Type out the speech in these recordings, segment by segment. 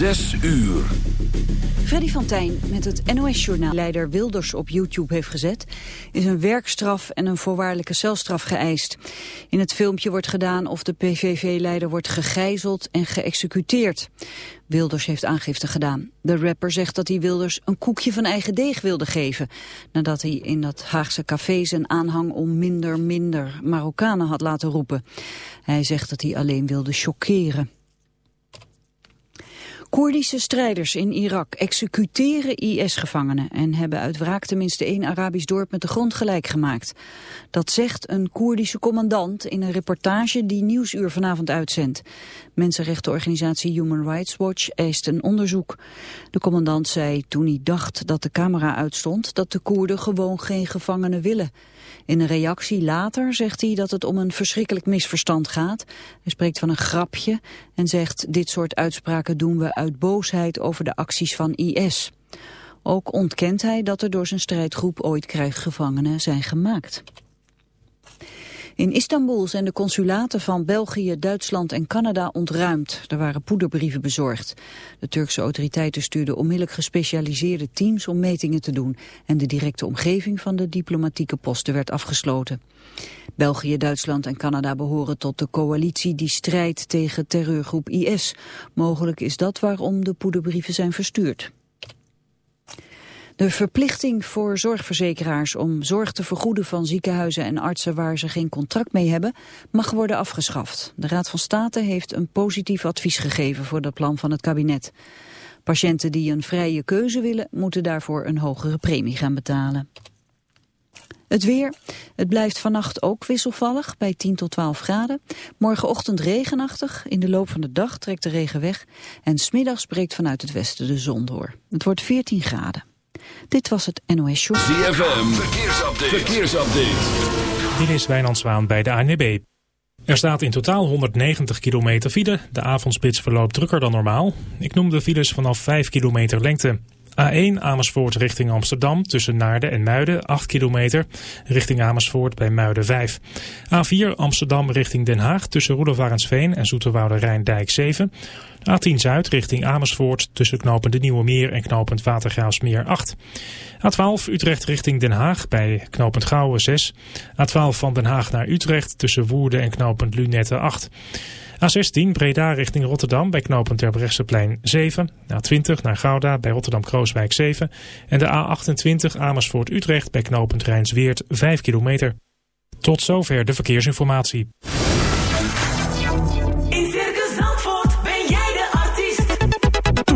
Zes uur. Freddy van Tijn met het NOS-journaal leider Wilders op YouTube heeft gezet... is een werkstraf en een voorwaardelijke celstraf geëist. In het filmpje wordt gedaan of de PVV-leider wordt gegijzeld en geëxecuteerd. Wilders heeft aangifte gedaan. De rapper zegt dat hij Wilders een koekje van eigen deeg wilde geven... nadat hij in dat Haagse café zijn aanhang om minder, minder Marokkanen had laten roepen. Hij zegt dat hij alleen wilde chockeren. Koerdische strijders in Irak executeren IS-gevangenen en hebben uit wraak tenminste één Arabisch dorp met de grond gelijk gemaakt. Dat zegt een Koerdische commandant in een reportage die Nieuwsuur vanavond uitzendt. Mensenrechtenorganisatie Human Rights Watch eist een onderzoek. De commandant zei toen hij dacht dat de camera uitstond dat de Koerden gewoon geen gevangenen willen. In een reactie later zegt hij dat het om een verschrikkelijk misverstand gaat. Hij spreekt van een grapje en zegt dit soort uitspraken doen we uit boosheid over de acties van IS. Ook ontkent hij dat er door zijn strijdgroep ooit krijgsgevangenen zijn gemaakt. In Istanbul zijn de consulaten van België, Duitsland en Canada ontruimd. Er waren poederbrieven bezorgd. De Turkse autoriteiten stuurden onmiddellijk gespecialiseerde teams om metingen te doen. En de directe omgeving van de diplomatieke posten werd afgesloten. België, Duitsland en Canada behoren tot de coalitie die strijdt tegen terreurgroep IS. Mogelijk is dat waarom de poederbrieven zijn verstuurd. De verplichting voor zorgverzekeraars om zorg te vergoeden van ziekenhuizen en artsen waar ze geen contract mee hebben, mag worden afgeschaft. De Raad van State heeft een positief advies gegeven voor dat plan van het kabinet. Patiënten die een vrije keuze willen, moeten daarvoor een hogere premie gaan betalen. Het weer. Het blijft vannacht ook wisselvallig bij 10 tot 12 graden. Morgenochtend regenachtig. In de loop van de dag trekt de regen weg. En smiddags breekt vanuit het westen de zon door. Het wordt 14 graden. Dit was het NOS Show. ZFM, verkeersupdate. verkeersupdate. Dit is Wijnand Zwaan bij de ANWB. Er staat in totaal 190 kilometer file. De avondspits verloopt drukker dan normaal. Ik noem de files vanaf 5 kilometer lengte. A1 Amersfoort richting Amsterdam tussen Naarden en Muiden 8 kilometer. Richting Amersfoort bij Muiden 5. A4 Amsterdam richting Den Haag tussen Roelofarensveen en Zoeterwoude Rijndijk 7. A10 Zuid richting Amersfoort tussen knooppunt de Nieuwe Meer en knooppunt Watergraafsmeer 8. A12 Utrecht richting Den Haag bij knooppunt Gouwen 6. A12 van Den Haag naar Utrecht tussen Woerden en knooppunt Lunette 8. A16 Breda richting Rotterdam bij knooppunt Terbrechtseplein 7. A20 naar Gouda bij Rotterdam-Krooswijk 7. En de A28 Amersfoort-Utrecht bij knooppunt Rijnsweert 5 kilometer. Tot zover de verkeersinformatie.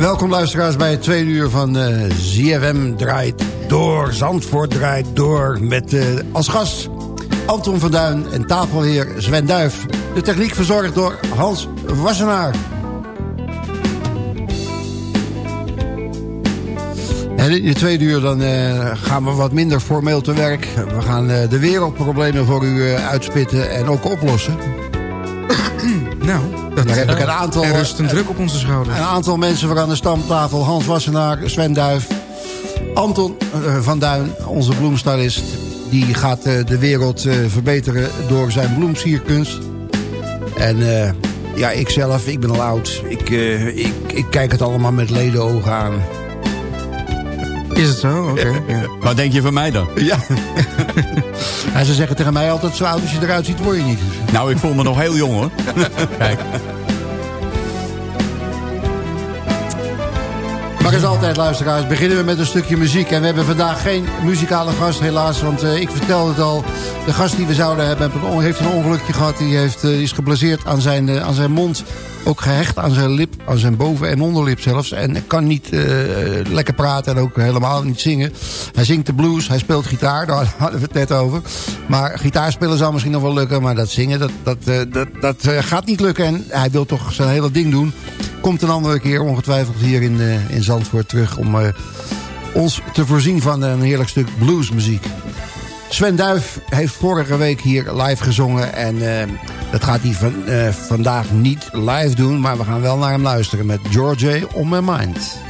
Welkom luisteraars bij het tweede uur van eh ZFM draait door. Zandvoort draait door met eh, als gast Anton van Duin en tafelheer Sven Duif. De techniek verzorgd door Hans Wassenaar. En in het tweede uur dan, eh, gaan we wat minder formeel te werk. We gaan de wereldproblemen voor u uitspitten en ook oplossen. Nou, dat, Daar heb ik een aantal, er rust een eh, druk op onze schouders. Een aantal mensen voor aan de stamtafel. Hans Wassenaar, Sven Duif, Anton eh, van Duin, onze bloemstylist. die gaat eh, de wereld verbeteren door zijn bloemsierkunst. En ja, ik zelf, ik ben al oud. Ik, ik, ik kijk het allemaal met ledenogen aan. Is het zo? Oké. ja. Wat denk je van mij dan? Ja. en ze zeggen tegen mij altijd, zo oud als je eruit ziet, word je niet. Nou, ik voel me nog heel jong hoor. Kijk. Maar als altijd, luisteraars, beginnen we met een stukje muziek. En we hebben vandaag geen muzikale gast, helaas. Want eh, ik vertelde het al, de gast die we zouden hebben... heeft een- ongelukje gehad. Die heeft, eh, is geblesseerd aan zijn, eh, aan zijn mond. Ook gehecht aan zijn lip, aan zijn boven- en onderlip zelfs. En kan niet lekker praten en ook helemaal niet zingen. Hij zingt de blues, hij speelt gitaar, daar hadden we het net over. Maar gitaar spelen zou misschien nog wel lukken. Maar dat zingen, dat, dat, dat, dat gaat niet lukken. En hij wil toch zijn hele ding doen. Komt een andere keer ongetwijfeld hier in, eh, in Zandvoort terug... om eh, ons te voorzien van een heerlijk stuk bluesmuziek. Sven Duif heeft vorige week hier live gezongen. En eh, dat gaat hij van, vandaag niet live doen. Maar we gaan wel naar hem luisteren met George On My Mind.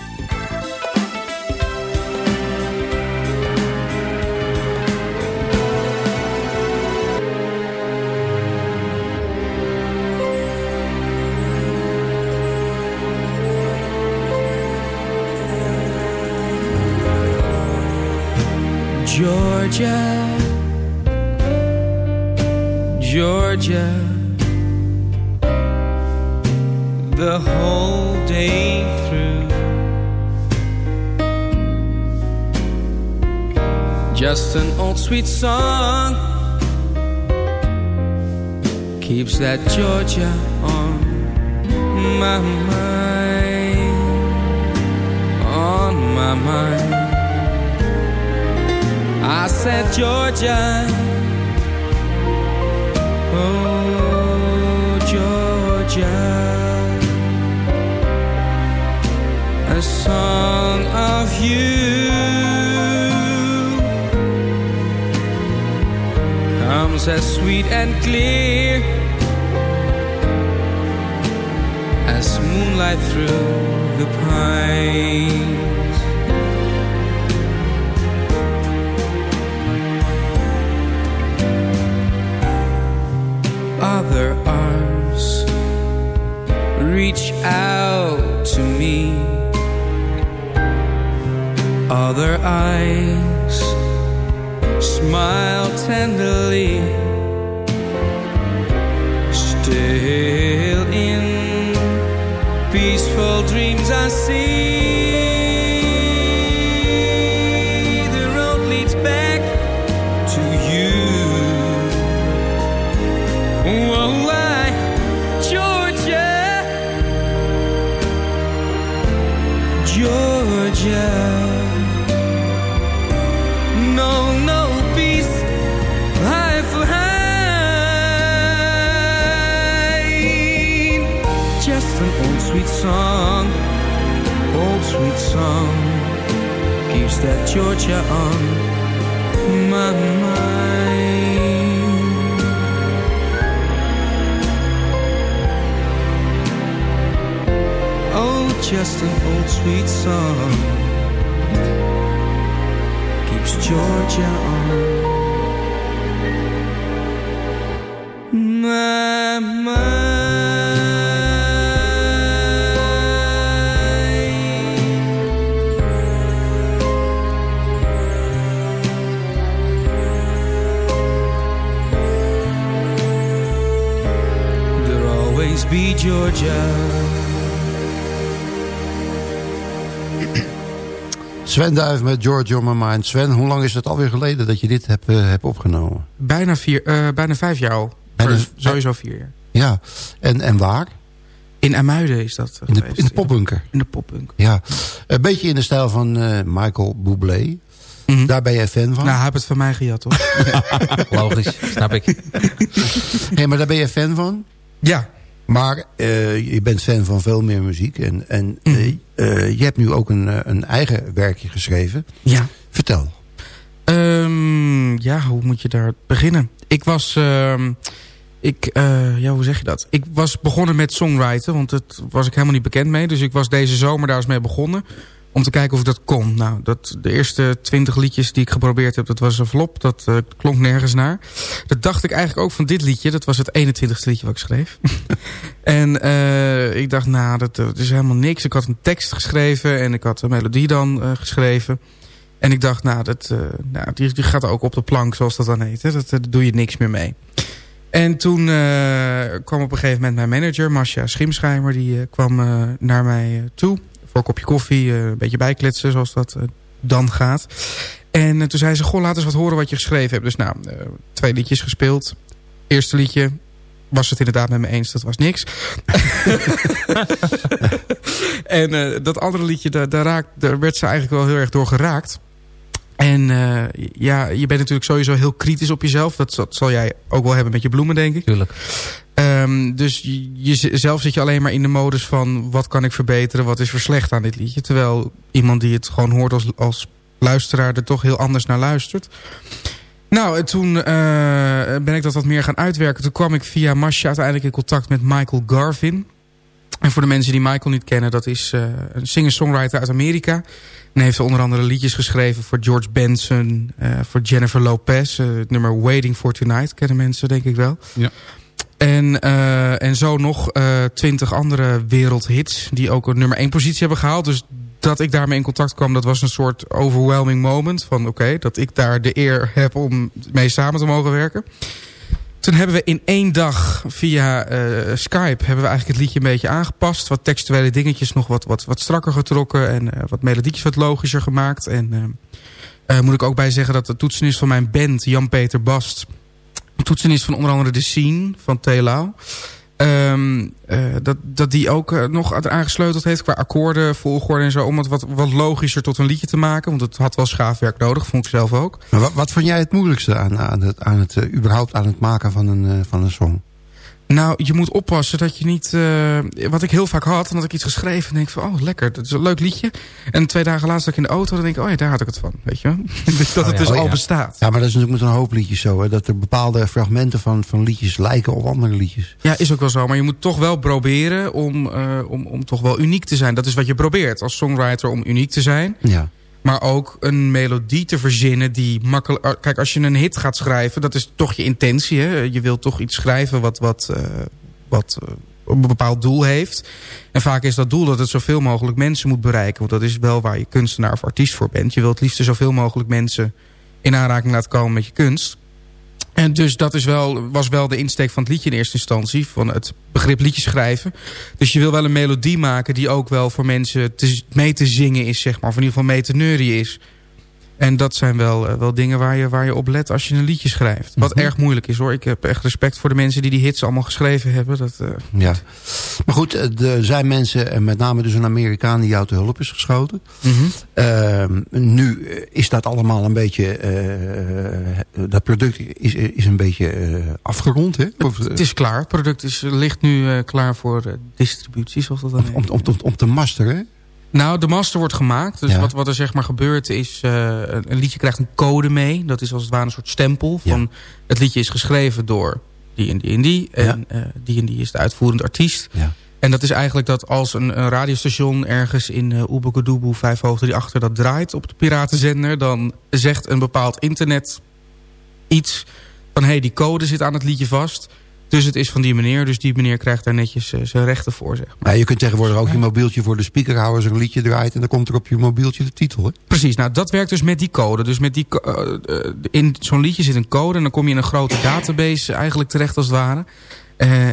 Georgia, Georgia, the whole day through. Just an old sweet song keeps that Georgia on my mind, on my mind. I said, Georgia. Oh, Georgia. A song of you comes as sweet and clear as moonlight through the pines. Reach out to me. Other eyes smile tenderly. Still in peaceful dreams, I see that Georgia on my mind. Oh, just an old sweet song keeps Georgia on my mind. Georgia. Sven Duif met George On My Mind. Sven, hoe lang is het alweer geleden dat je dit hebt, eh, hebt opgenomen? Bijna, vier, eh, bijna vijf jaar al. Bijna- Of Sowieso vier jaar. Ja, en, en waar? In Amuiden is dat eh, In de, geweest, in de popbunker. In de popbunk. Ja, een beetje in de stijl van eh, Michael Bublé. Mhm. Daar ben jij fan van? Nou, hij heeft het van mij gejat, toch? Logisch, snap ik. Hey, maar daar ben je fan van? ja. Maar eh, je bent fan van veel meer muziek. En, en Mhm. eh, eh, je hebt nu ook een, een eigen werkje geschreven. Ja. Vertel. Ehm, ja, hoe moet je daar beginnen? Ik was... ehm, ik, ja, hoe zeg je dat? Ik was begonnen met songwriten, want dat was ik helemaal niet bekend mee. Dus ik was deze zomer daar eens mee begonnen. Om te kijken of ik dat kon. Nou, dat, de eerste twintig liedjes die ik geprobeerd heb, dat was een flop. Dat eh, klonk nergens naar. Dat dacht ik eigenlijk ook van dit liedje. Dat was het 21ste liedje wat ik schreef. en eh, ik dacht, nou, dat, is helemaal niks. Ik had een tekst geschreven en ik had een melodie dan eh, geschreven. En ik dacht, nou, dat, nou die, gaat ook op de plank, zoals dat dan heet. Hè? Dat, daar doe je niks meer mee. En toen kwam op een gegeven moment mijn manager, Masha Schimschijmer... die kwam naar mij toe voor een kopje koffie, eh, een beetje bijkletsen... zoals dat eh, dan gaat. En eh, toen zei ze, goh, laat eens wat horen wat je geschreven hebt. Dus nou, twee liedjes gespeeld. Eerste liedje was het inderdaad met me eens, dat was niks. en dat andere liedje, daar, daar, raakt, daar werd ze eigenlijk wel heel erg door geraakt. En ja, je bent natuurlijk sowieso heel kritisch op jezelf. Dat, zal- zal jij ook wel hebben met je bloemen, denk ik. Tuurlijk. Ehm, dus je, je- zelf zit je alleen maar in de modus van... wat kan ik verbeteren, wat is er slecht aan dit liedje. Terwijl iemand die het gewoon hoort als, als luisteraar... er toch heel anders naar luistert. Nou, en toen eh, ben ik dat wat meer gaan uitwerken. Toen kwam ik via Masha uiteindelijk in contact met Michael Garvin. En voor de mensen die Michael niet kennen... dat is eh, een singer-songwriter uit Amerika. En heeft onder andere liedjes geschreven voor George Benson... eh, voor Jennifer Lopez. het nummer Waiting for Tonight kennen mensen denk ik wel. Ja. En, eh, en zo nog twintig andere wereldhits... die ook een nummer 1 positie hebben gehaald. Dus dat ik daarmee in contact kwam... dat was een soort overwhelming moment. Van oké, dat ik daar de eer heb om mee samen te mogen werken. Toen hebben we in één dag via eh, Skype... hebben we eigenlijk het liedje een beetje aangepast. Wat textuele dingetjes nog wat, wat, wat strakker getrokken... en eh, wat melodietjes wat logischer gemaakt. En eh, eh, moet ik ook bij zeggen dat de toetsenist van mijn band... Jan-Peter Bast... een toetsenist van onder andere The Scene van Telau... Ehm, eh, dat, dat die ook eh, nog aan- aangesleuteld heeft qua akkoorden, volgorde en zo... om het wat, wat logischer tot een liedje te maken. Want het had wel schaafwerk nodig, vond ik zelf ook. Maar wat, wat vond jij het moeilijkste aan, aan het, aan het eh, überhaupt aan het maken van een, van een song? Nou, je moet oppassen dat je niet... eh, wat ik heel vaak had, had ik iets geschreven... en denk van, oh, lekker, dat is een leuk liedje. En twee dagen later zat ik in de auto... dan denk ik, oh ja, daar had ik het van, weet je wel? Dus dat Oh het ja. dus Oh al ja. bestaat. Ja, maar dat is natuurlijk met een hoop liedjes zo. Hè, dat er bepaalde fragmenten van, van liedjes lijken op andere liedjes. Ja, is ook wel zo. Maar je moet toch wel proberen om, eh, om, om toch wel uniek te zijn. Dat is wat je probeert als songwriter om uniek te zijn. Ja. Maar ook een melodie te verzinnen die makkelijk... uh, Kijk, als je een hit gaat schrijven, dat is toch je intentie. Hè? Je wilt toch iets schrijven wat, wat, eh, wat eh, een bepaald doel heeft. En vaak is dat doel dat het zoveel mogelijk mensen moet bereiken. Want dat is wel waar je kunstenaar of artiest voor bent. Je wilt het liefst zoveel mogelijk mensen in aanraking laten komen met je kunst. En dus dat is wel, was wel de insteek van het liedje in eerste instantie. Van het begrip liedjes schrijven. Dus je wil wel een melodie maken die ook wel voor mensen te, mee te zingen is. Zeg maar, of in ieder geval mee te neurien is. En dat zijn wel, eh, wel dingen waar je, waar je op let als je een liedje schrijft. Wat erg moeilijk is hoor. Ik heb echt respect voor de mensen die die hits allemaal geschreven hebben. Dat, eh, ja. Maar goed, eh, er zijn mensen, en met name dus een Amerikaan... die jou te hulp is geschoten. mhm. Ehm, nu is dat allemaal een beetje... dat product is, is een beetje afgerond, hè? Of, Het is klaar. Het product is, ligt nu klaar voor distributie, zoals dat dan om, om, om, om te masteren, hè? Nou, de master wordt gemaakt. Dus Ja. wat, wat er zeg maar gebeurt is... eh, een liedje krijgt een code mee. Dat is als het ware een soort stempel. Van Het liedje is geschreven door die en die en die. En eh, die en die is de uitvoerende artiest. Ja. En dat is eigenlijk dat als een, een radiostation ergens in uh, Oebekedoeboe, vijf hoogte die achter dat draait op de piratenzender... dan zegt een bepaald internet iets van... hé, hey, die code zit aan het liedje vast. Dus het is van die meneer. Dus die meneer krijgt daar netjes eh, zijn rechten voor, zeg maar. Ja, je kunt tegenwoordig ook je mobieltje voor de speaker houden... als er een liedje draait en dan komt er op je mobieltje de titel, hè? Precies, nou dat werkt dus met die code. Dus met die, eh, eh, in zo'n liedje zit een code en dan kom je in een grote database eigenlijk terecht als het ware.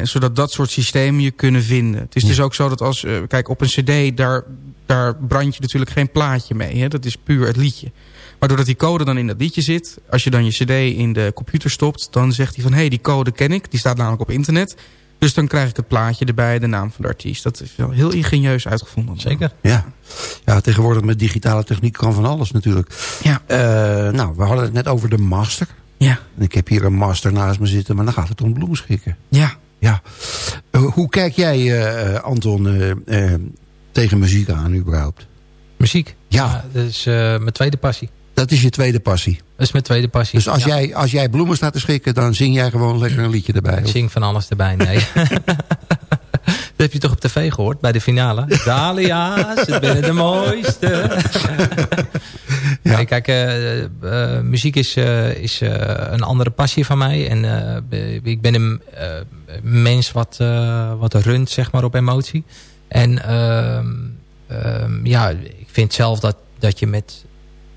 Zodat dat soort systemen je kunnen vinden. Het is dus ook zo dat als, kijk op een cd, daar, daar brand je natuurlijk geen plaatje mee. Hè? Dat is puur het liedje. Maar doordat die code dan in dat liedje zit, als je dan je cd in de computer stopt, dan zegt hij van hé, hey, die code ken ik, die staat namelijk op internet. Dus dan krijg ik het plaatje erbij, de naam van de artiest. Dat is wel heel ingenieus uitgevonden. Zeker. Ja. ja, tegenwoordig met digitale techniek kan van alles natuurlijk. Ja. Eh, nou, we hadden het net over de master. Ja. En ik heb hier een master naast me zitten, maar dan gaat het om bloemschikken. Ja. Ja. Eh, hoe kijk jij, eh, Anton, tegen muziek aan überhaupt? Muziek. Ja. dat is eh, mijn tweede passie. Dat is je tweede passie. Dat is mijn tweede passie. Dus als, Ja. jij, als jij bloemen staat te schikken, dan zing jij gewoon lekker een liedje erbij. Ik zing van alles erbij, nee. heb je toch op tv gehoord bij de finale? Dahlia's, het ben de mooiste. Ja. Nee, kijk, eh, eh, muziek is, eh, is eh, een andere passie van mij. En eh, ik ben een eh, mens wat, eh, wat runt, zeg maar, op emotie. En ehm, ehm, ja, ik vind zelf dat, dat je met...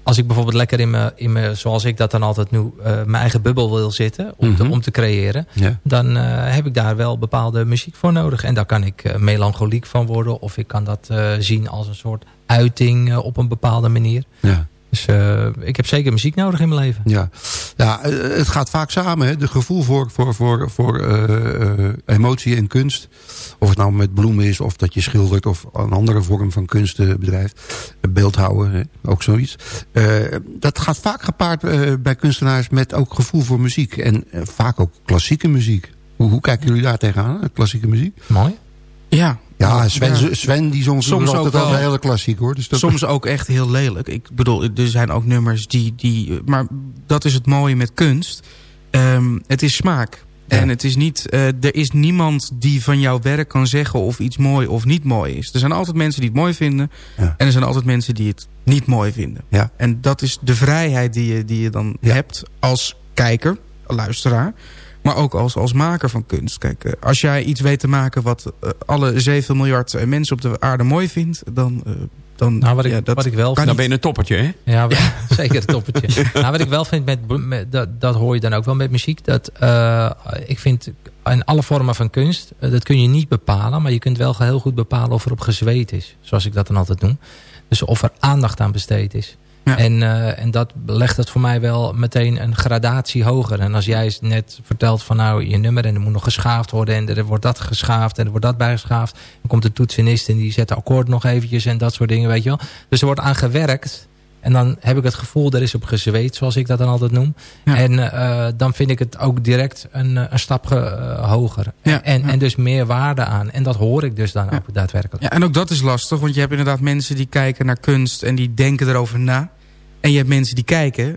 Als ik bijvoorbeeld lekker in me, in me zoals ik dat dan altijd noem, eh, mijn eigen bubbel wil zitten om, te, Mhm. om te creëren, Ja. dan eh, heb ik daar wel bepaalde muziek voor nodig. En daar kan ik eh, melancholiek van worden, of ik kan dat zien als een soort uiting op een bepaalde manier. Ja. Dus eh, ik heb zeker muziek nodig in mijn leven. Ja, ja eh, het gaat vaak samen. Hè? De gevoel voor, voor, voor, voor eh, emotie en kunst. Of het nou met bloemen is, of dat je schildert... of een andere vorm van kunst bedrijft. Beeldhouden, hè? ook zoiets. Eh, dat gaat vaak gepaard bij kunstenaars met ook gevoel voor muziek. En vaak ook klassieke muziek. Hoe, hoe kijken jullie daar tegenaan, klassieke muziek? Mooi. Ja, Ja, Sven, Ja. Sven die zong Soms ook wel. hele klassiek hoor. Dus dat soms ook echt heel lelijk. Ik bedoel, er zijn ook nummers die... die maar dat is het mooie met kunst. Ehm, het is smaak. Ja. En het is niet, eh, er is niemand die van jouw werk kan zeggen of iets mooi of niet mooi is. Er zijn altijd mensen die het mooi vinden. Ja. En er zijn altijd mensen die het niet mooi vinden. Ja. En dat is de vrijheid die je, die je dan hebt als kijker, luisteraar. Maar ook als, als maker van kunst. Kijk, eh, als jij iets weet te maken wat eh, alle 7 miljard eh, mensen op de aarde mooi vindt... dan, dan Nou, wat ik, ja, dat wat ik wel kan Dan ben je een toppertje, hè? Ja, zeker het toppertje. nou, wat ik wel vind, met, met, dat, dat hoor je dan ook wel met muziek. Dat, eh, ik vind in alle vormen van kunst, dat kun je niet bepalen. Maar je kunt wel heel goed bepalen of er op gezweet is. Zoals ik dat dan altijd noem. Dus of er aandacht aan besteed is. En, eh, en dat legt het voor mij wel meteen een gradatie hoger. En als jij net vertelt van nou je nummer en er moet nog geschaafd worden. En er wordt dat geschaafd en er wordt dat bijgeschaafd. Dan komt de toetsenist en die zet de akkoord nog eventjes en dat soort dingen weet je wel. Dus er wordt aan gewerkt. En dan heb ik het gevoel, er is op gezweet, zoals ik dat dan altijd noem. Ja. En eh, dan vind ik het ook direct een, eh, een stap eh, hoger. Ja, en, ja. en dus meer waarde aan. En dat hoor ik dus dan ook daadwerkelijk. Ja, en ook dat is lastig, want je hebt inderdaad mensen die kijken naar kunst en die denken erover na. En je hebt mensen die kijken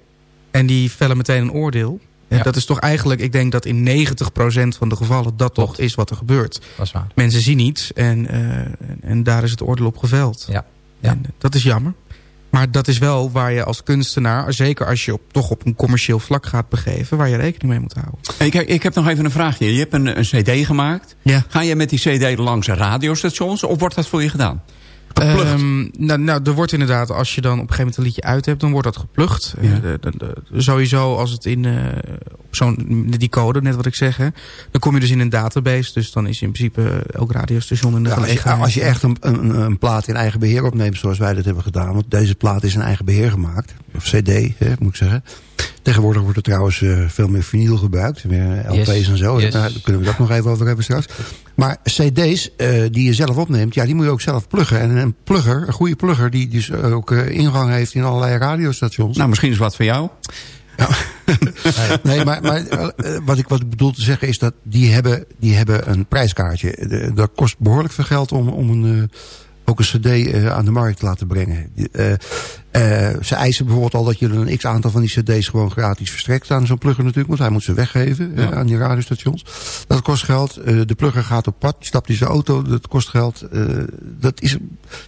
en die vellen meteen een oordeel. En Ja. dat is toch eigenlijk, ik denk dat in 90% van de gevallen dat toch is wat er gebeurt. Dat is waar. Mensen zien iets en, en, en daar is het oordeel op geveld. Ja. Ja. En dat is jammer. Maar dat is wel waar je als kunstenaar, zeker als je op, toch op een commercieel vlak gaat begeven, waar je rekening mee moet houden. Kijk, ik heb nog even een vraagje. Je hebt een, een cd gemaakt. Ja. Ga je met die cd langs radiostations of wordt dat voor je gedaan? Ehm, nou, nou, er wordt inderdaad, als je dan op een gegeven moment een liedje uit hebt, dan wordt dat geplukt. Ja. Eh, de- de- de- sowieso als het in op zo'n die code, net wat ik zeg, hè, dan kom je dus in een database. Dus dan is in principe elk radiostation in de Ja, als, je, als je echt een, een, een plaat in eigen beheer opneemt zoals wij dat hebben gedaan. Want deze plaat is in eigen beheer gemaakt. Of cd, hè, moet ik zeggen. Tegenwoordig wordt er trouwens eh, veel meer vinyl gebruikt. Meer LP's Yes, en zo. yes. Daar kunnen we dat nog even over hebben straks. Maar cd's eh, die je zelf opneemt, ja, die moet je ook zelf pluggen. En een plugger, een goede plugger, die dus ook eh, ingang heeft in allerlei radiostations. Nou, misschien is wat voor jou. Nee, maar, maar eh, wat, ik, wat ik bedoel te zeggen is dat die hebben, die hebben een prijskaartje. Dat kost behoorlijk veel geld om, om een, eh, ook een cd eh, aan de markt te laten brengen. Eh, eh, ze eisen bijvoorbeeld al dat je een x-aantal van die cd's gewoon gratis verstrekt aan zo'n plugger natuurlijk. Want hij moet ze weggeven eh, Ja. aan die radiostations. Dat kost geld. Eh, de plugger gaat op pad, stapt in zijn auto, dat kost geld. Eh, dat is,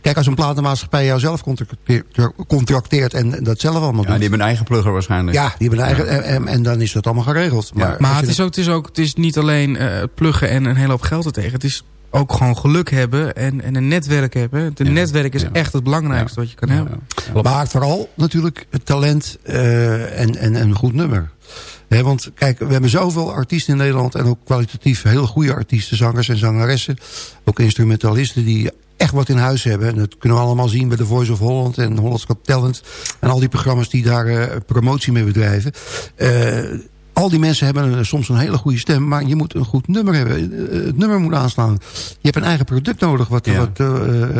kijk, als een platenmaatschappij jou zelf contracteert, contracteert en dat zelf allemaal Ja, doet. die hebben een eigen plugger waarschijnlijk. Ja, die hebben een eigen, en, en, en dan is dat allemaal geregeld. Maar, Ja. Het is, ook, het, is ook, het is niet alleen eh, het pluggen en een hele hoop geld ertegen. Het is ook gewoon geluk hebben en, en een netwerk hebben. Het Ja. netwerk is Ja. echt het belangrijkste wat je kan Ja, hebben. ja. Maar vooral natuurlijk het talent eh, en, en een goed nummer. Hè, want kijk, we hebben zoveel artiesten in Nederland... en ook kwalitatief heel goede artiesten, zangers en zangeressen. Ook instrumentalisten die echt wat in huis hebben. En dat kunnen we allemaal zien bij The Voice of Holland en Holland's Got Talent. En al die programma's die daar eh, promotie mee bedrijven. Eh, al die mensen hebben een- soms een hele goede stem, maar je moet een goed nummer hebben. Eh, Het nummer moet aanslaan. Je hebt een eigen product nodig wat, Ja. wat, eh,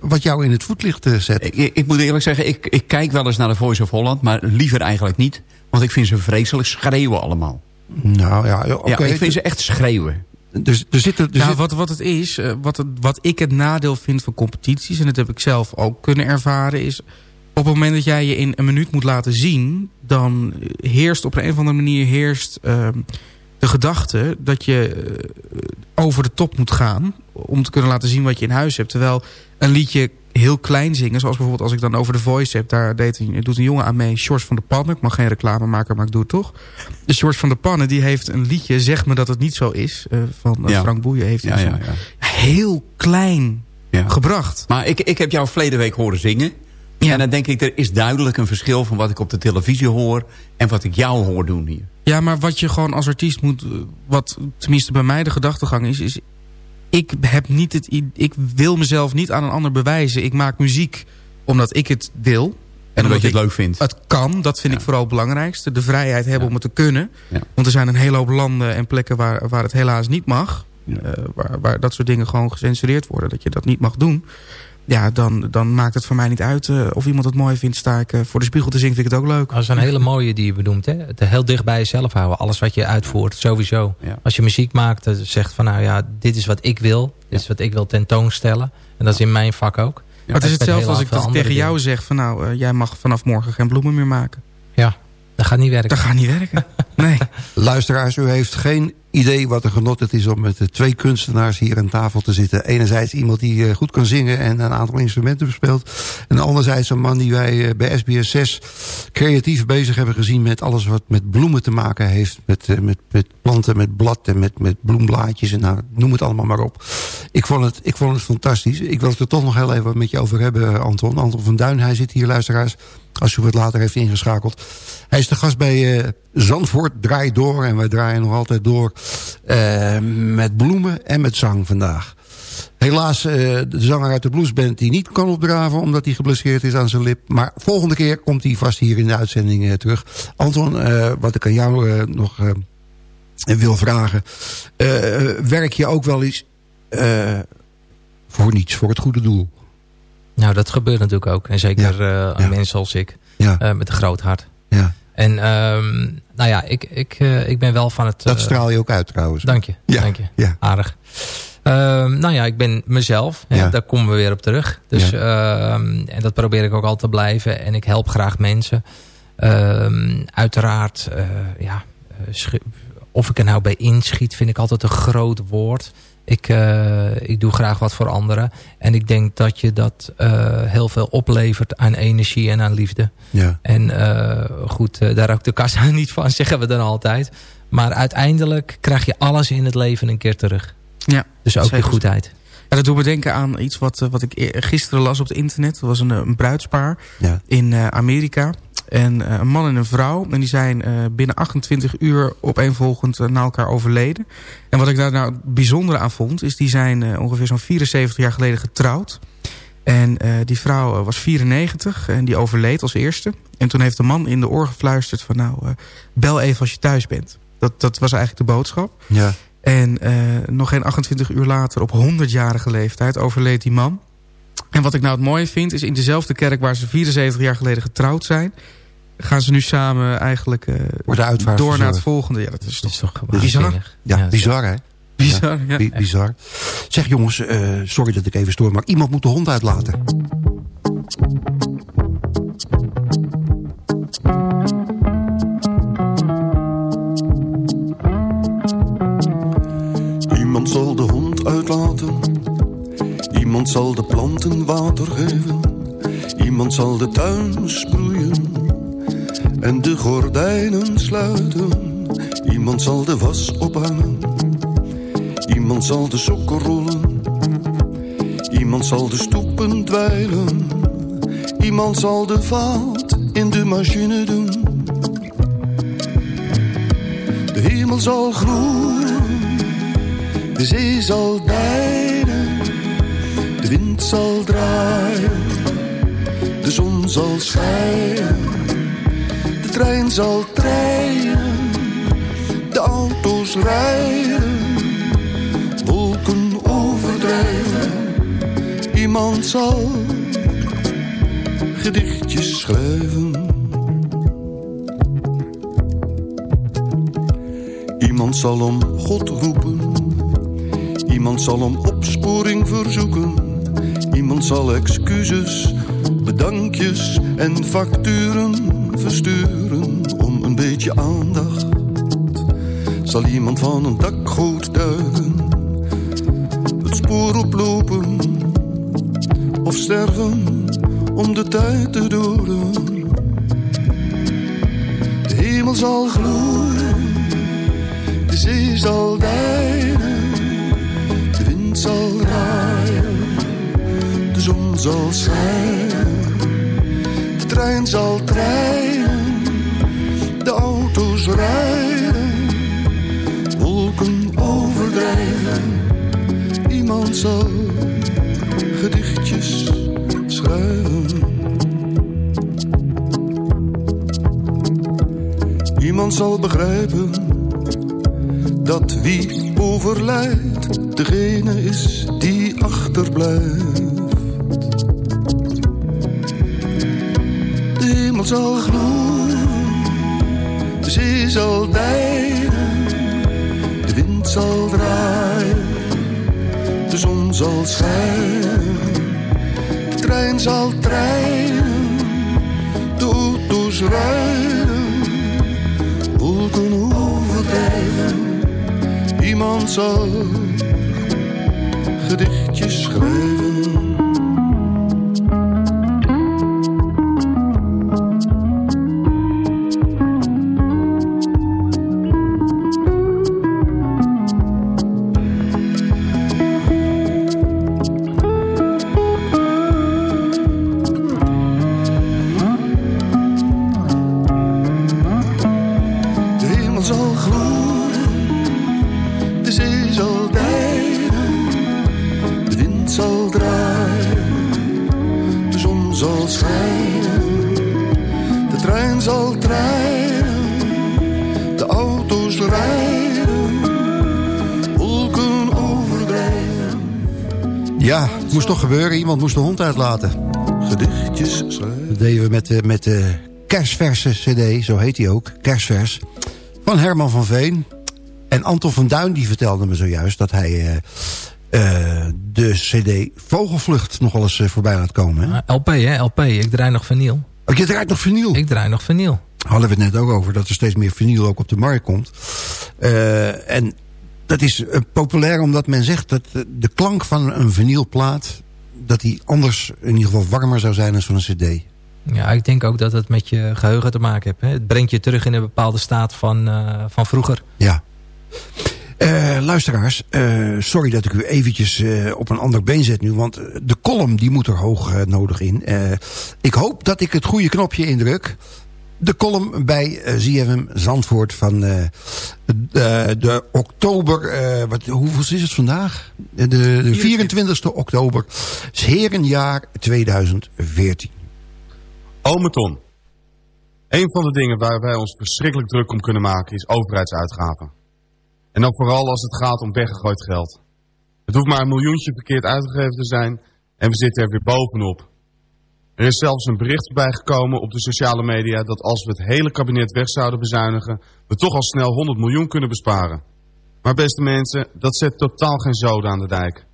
wat jou in het voetlicht eh, zet. Ik, ik, moet eerlijk zeggen, ik, ik kijk wel eens naar de Voice of Holland, maar liever eigenlijk niet. Want ik vind ze vreselijk schreeuwen allemaal. Nou ja, oké. Ja, ik vind ze echt schreeuwen. Dus er zit er, er Nou, zit- wat, wat het is, eh, wat, het, wat ik het nadeel vind van competities... en dat heb ik zelf ook kunnen ervaren... is op het moment dat jij je in een minuut moet laten zien... dan heerst op een of andere manier heerst, ehm, de gedachte... dat je eh, over de top moet gaan... om te kunnen laten zien wat je in huis hebt. Terwijl een liedje heel klein zingen, zoals bijvoorbeeld als ik dan over de Voice heb... daar deed een, doet een jongen aan mee, George van de Pannen. Ik mag geen reclame maken, maar ik doe het toch. De George van de Pannen die heeft een liedje, zeg me dat het niet zo is... eh, van eh, Ja. Frank Boeien heeft Ja, ja, heel klein gebracht. Maar ik, ik heb jou verleden week horen zingen. Ja. En dan denk ik, er is duidelijk een verschil van wat ik op de televisie hoor... en wat ik jou hoor doen hier. Ja, maar wat je gewoon als artiest moet... eh, wat tenminste bij mij de gedachtegang is... is ik, heb niet het, ik wil mezelf niet aan een ander bewijzen. Ik maak muziek omdat ik het wil. En omdat je het leuk vindt. Het kan, dat vind ik vooral het belangrijkste. De vrijheid hebben Ja. om het te kunnen. Want er zijn een hele hoop landen en plekken waar, waar het helaas niet mag. Eh, waar, waar dat soort dingen gewoon gecensureerd worden. Dat je dat niet mag doen. Ja, dan, dan maakt het voor mij niet uit eh, of iemand het mooi vindt. Sta ik eh, voor de spiegel te zingen, vind ik het ook leuk. Dat is een hele mooie die je benoemt. Hè? Het heel dicht bij jezelf houden. Alles wat je uitvoert, sowieso. Ja. Als je muziek maakt, dan zegt van nou ja, dit is wat ik wil. Dit is wat ik wil tentoonstellen. En dat is in mijn vak ook. Maar het is hetzelfde als ik dat tegen jou zeg. Van nou, eh, jij mag vanaf morgen geen bloemen meer maken. Ja, dat gaat niet werken. Dat gaat niet werken. Nee. Luisteraars, u heeft geen idee wat een genot het is om met de twee kunstenaars hier aan tafel te zitten. Enerzijds iemand die eh, goed kan zingen en een aantal instrumenten bespeelt. En anderzijds een man die wij eh, bij SBS 6 creatief bezig hebben gezien met alles wat met bloemen te maken heeft. Met, eh, met, met planten, met blad en met, met bloemblaadjes en nou, noem het allemaal maar op. Ik vond, het, ik vond het fantastisch. Ik wil het er toch nog heel even met je over hebben, Anton. Anton van Duin, hij zit hier, luisteraars. Als u wat later heeft ingeschakeld. Hij is de gast bij eh, Zandvoort Draait Door. En wij draaien nog altijd door eh, met bloemen en met zang vandaag. Helaas eh, de zanger uit de bluesband die niet kan opdraven... omdat hij geblesseerd is aan zijn lip. Maar volgende keer komt hij vast hier in de uitzending eh, terug. Anton, wat ik aan jou nog wil vragen. werk je ook wel eens voor niets, voor het goede doel? Nou, dat gebeurt natuurlijk ook. En zeker aan Ja. mensen zoals ik. Ja, met een groot hart. ja. En ehm, nou ja, ik, ik, eh, ik ben wel van het... dat eh, straal je ook uit trouwens. Dank je, Ja, dank je. ja. Aardig. Ehm, nou ja, ik ben mezelf. Ja. Daar komen we weer op terug. Dus, ehm, en dat probeer ik ook altijd te blijven. En ik help graag mensen. Uiteraard, eh, ja, of ik er nou bij inschiet, vind ik altijd een groot woord. Ik, eh, ik doe graag wat voor anderen. En ik denk dat je dat eh, heel veel oplevert aan energie en aan liefde. Ja. En eh, goed, eh, daar ook de kassa niet van, zeggen we dan altijd. Maar uiteindelijk krijg je alles in het leven een keer terug. Ja, Dus ook Zeker. je goedheid. Ja, dat doet me denken aan iets wat, wat ik e- gisteren las op het internet. Dat was een, een bruidspaar Ja. in eh, Amerika. En eh, een man en een vrouw. En die zijn eh, binnen 28 uur opeenvolgend uh, na elkaar overleden. En wat ik daar nou bijzonder aan vond... is die zijn ongeveer zo'n 74 jaar geleden getrouwd. En die vrouw was 94 en die overleed als eerste. En toen heeft de man in de oor gefluisterd van... nou, bel even als je thuis bent. Dat, dat was eigenlijk de boodschap. Ja. En uh, nog geen 28 uur later, op 100-jarige leeftijd, overleed die man. En wat ik nou het mooie vind, is in dezelfde kerk waar ze 74 jaar geleden getrouwd zijn... gaan ze nu samen eigenlijk uh, door naar het volgende. Ja, dat is toch, is toch bizar? Ja, ja, bizar hè? Bizar, ja. ja. Bizar. Zeg jongens, uh, sorry dat ik even stoor, maar iemand moet de hond uitlaten. Iemand zal de hond uitlaten. Iemand zal de planten water geven. Iemand zal de tuin sproeien. En de gordijnen sluiten. Iemand zal de was ophangen. Iemand zal de sokken rollen. Iemand zal de stoepen dweilen. Iemand zal de vaat in de machine doen. De hemel zal groeien. De zee zal deinen, de wind zal draaien, de zon zal schijnen, de trein zal treinen, de auto's rijden, wolken overdrijven. Iemand zal gedichtjes schrijven. Iemand zal om God roepen. Iemand zal om opsporing verzoeken. Iemand zal excuses, bedankjes en facturen versturen om een beetje aandacht. Zal iemand van een dakgoot duiken, het spoor oplopen of sterven om de tijd te doden. De hemel zal gloeien, de zee zal deinen, de wind zal draaien, zal schijnen, de trein zal treinen, de auto's rijden, wolken overdrijven, iemand zal gedichtjes schrijven. Iemand zal begrijpen dat wie overlijdt degene is die achterblijft. Zal gloeien, de zee zal deinen, de wind zal draaien, de zon zal schijnen, de trein zal treinen, de auto's rijden, wolken overdrijven. Iemand zal gedichtjes schrijven. Moest de hond uitlaten. Gedichtjes schrijven. Dat deden we met de, met de kerstverse cd, zo heet hij ook, kerstvers. Van Herman van Veen. En Anton van Duin die vertelde me zojuist dat hij eh, eh, de cd Vogelvlucht nog wel eens eh, voorbij laat komen. Hè? LP, hè? LP. Ik draai nog vinyl. Oh, je draait nog vinyl? Ik draai nog vinyl. Hadden we het net ook over dat er steeds meer vinyl ook op de markt komt. Eh, en dat is populair omdat men zegt dat de klank van een vinylplaat... dat die anders in ieder geval warmer zou zijn dan van een cd. Ja, ik denk ook dat het met je geheugen te maken heeft. Hè? Het brengt je terug in een bepaalde staat van, eh, van vroeger. Ja. Eh, luisteraars, eh, sorry dat ik u eventjes op een ander been zet nu. Want de column die moet er hoog nodig in. Ik hoop dat ik het goede knopje indruk. De column bij eh, ZFM Zandvoort van eh, de, de oktober... eh, wat, hoeveel is het vandaag? De, de 24e oktober. Het herenjaar 2014. Ome Ton. Een van de dingen waar wij ons verschrikkelijk druk om kunnen maken is overheidsuitgaven. En dan vooral als het gaat om weggegooid geld. Het hoeft maar een miljoentje verkeerd uitgegeven te zijn en we zitten er weer bovenop. Er is zelfs een bericht voorbij gekomen op de sociale media dat als we het hele kabinet weg zouden bezuinigen, we toch al snel 100 miljoen kunnen besparen. Maar beste mensen, dat zet totaal geen zoden aan de dijk.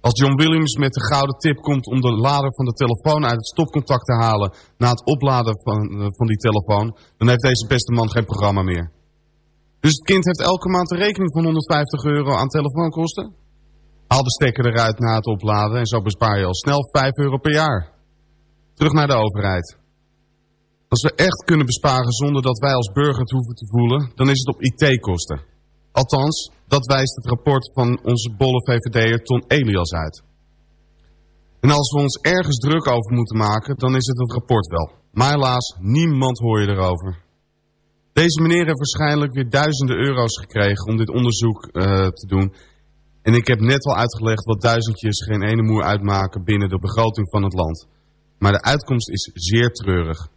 Als John Williams met de gouden tip komt om de lader van de telefoon uit het stopcontact te halen na het opladen van, eh, van die telefoon, dan heeft deze beste man geen programma meer. Dus het kind heeft elke maand een rekening van 150 euro aan telefoonkosten? Haal de stekker eruit na het opladen en zo bespaar je al snel 5 euro per jaar. Terug naar de overheid. Als we echt kunnen besparen zonder dat wij als burger het hoeven te voelen, dan is het op IT-kosten. Althans, dat wijst het rapport van onze bolle VVD'er Ton Elias uit. En als we ons ergens druk over moeten maken, dan is het het rapport wel. Maar helaas, niemand hoor je erover. Deze meneer heeft waarschijnlijk weer duizenden euro's gekregen om dit onderzoek eh, te doen. En ik heb net al uitgelegd wat duizendjes geen ene moer uitmaken binnen de begroting van het land. Maar de uitkomst is zeer treurig.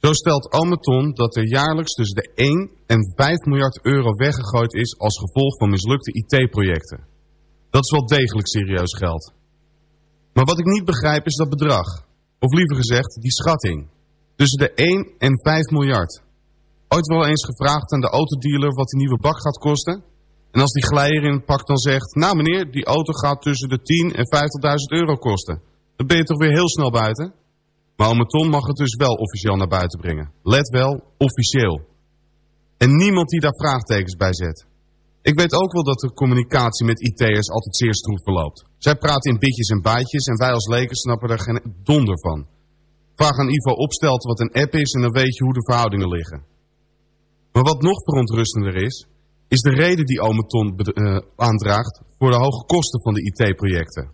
Zo stelt Ometon dat er jaarlijks tussen de 1 en 5 miljard euro weggegooid is als gevolg van mislukte IT-projecten. Dat is wel degelijk serieus geld. Maar wat ik niet begrijp is dat bedrag. Of liever gezegd, die schatting. Tussen de 1 en 5 miljard. Ooit wel eens gevraagd aan de autodealer wat die nieuwe bak gaat kosten? En als die glijer in het pak dan zegt... Nou meneer, die auto gaat tussen de 10 en 50.000 euro kosten. Dan ben je toch weer heel snel buiten? Maar Tom mag het dus wel officieel naar buiten brengen. Let wel, officieel. En niemand die daar vraagtekens bij zet. Ik weet ook wel dat de communicatie met IT'ers altijd zeer stroef verloopt. Zij praten in bitjes en bijtjes en wij als leken snappen er geen donder van. Vraag aan Ivo Opstelt wat een app is en dan weet je hoe de verhoudingen liggen. Maar wat nog verontrustender is, is de reden die Ometon uh, aandraagt voor de hoge kosten van de IT-projecten.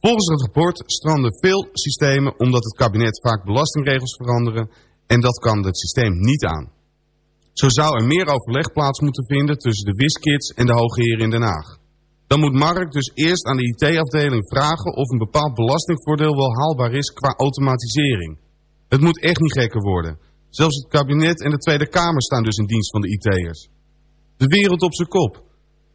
Volgens het rapport stranden veel systemen omdat het kabinet vaak belastingregels veranderen en dat kan het systeem niet aan. Zo zou er meer overleg plaats moeten vinden tussen de WISkids en de hoge heren in Den Haag. Dan moet Mark dus eerst aan de IT-afdeling vragen of een bepaald belastingvoordeel wel haalbaar is qua automatisering. Het moet echt niet gekker worden. Zelfs het kabinet en de Tweede Kamer staan dus in dienst van de IT'ers. De wereld op zijn kop.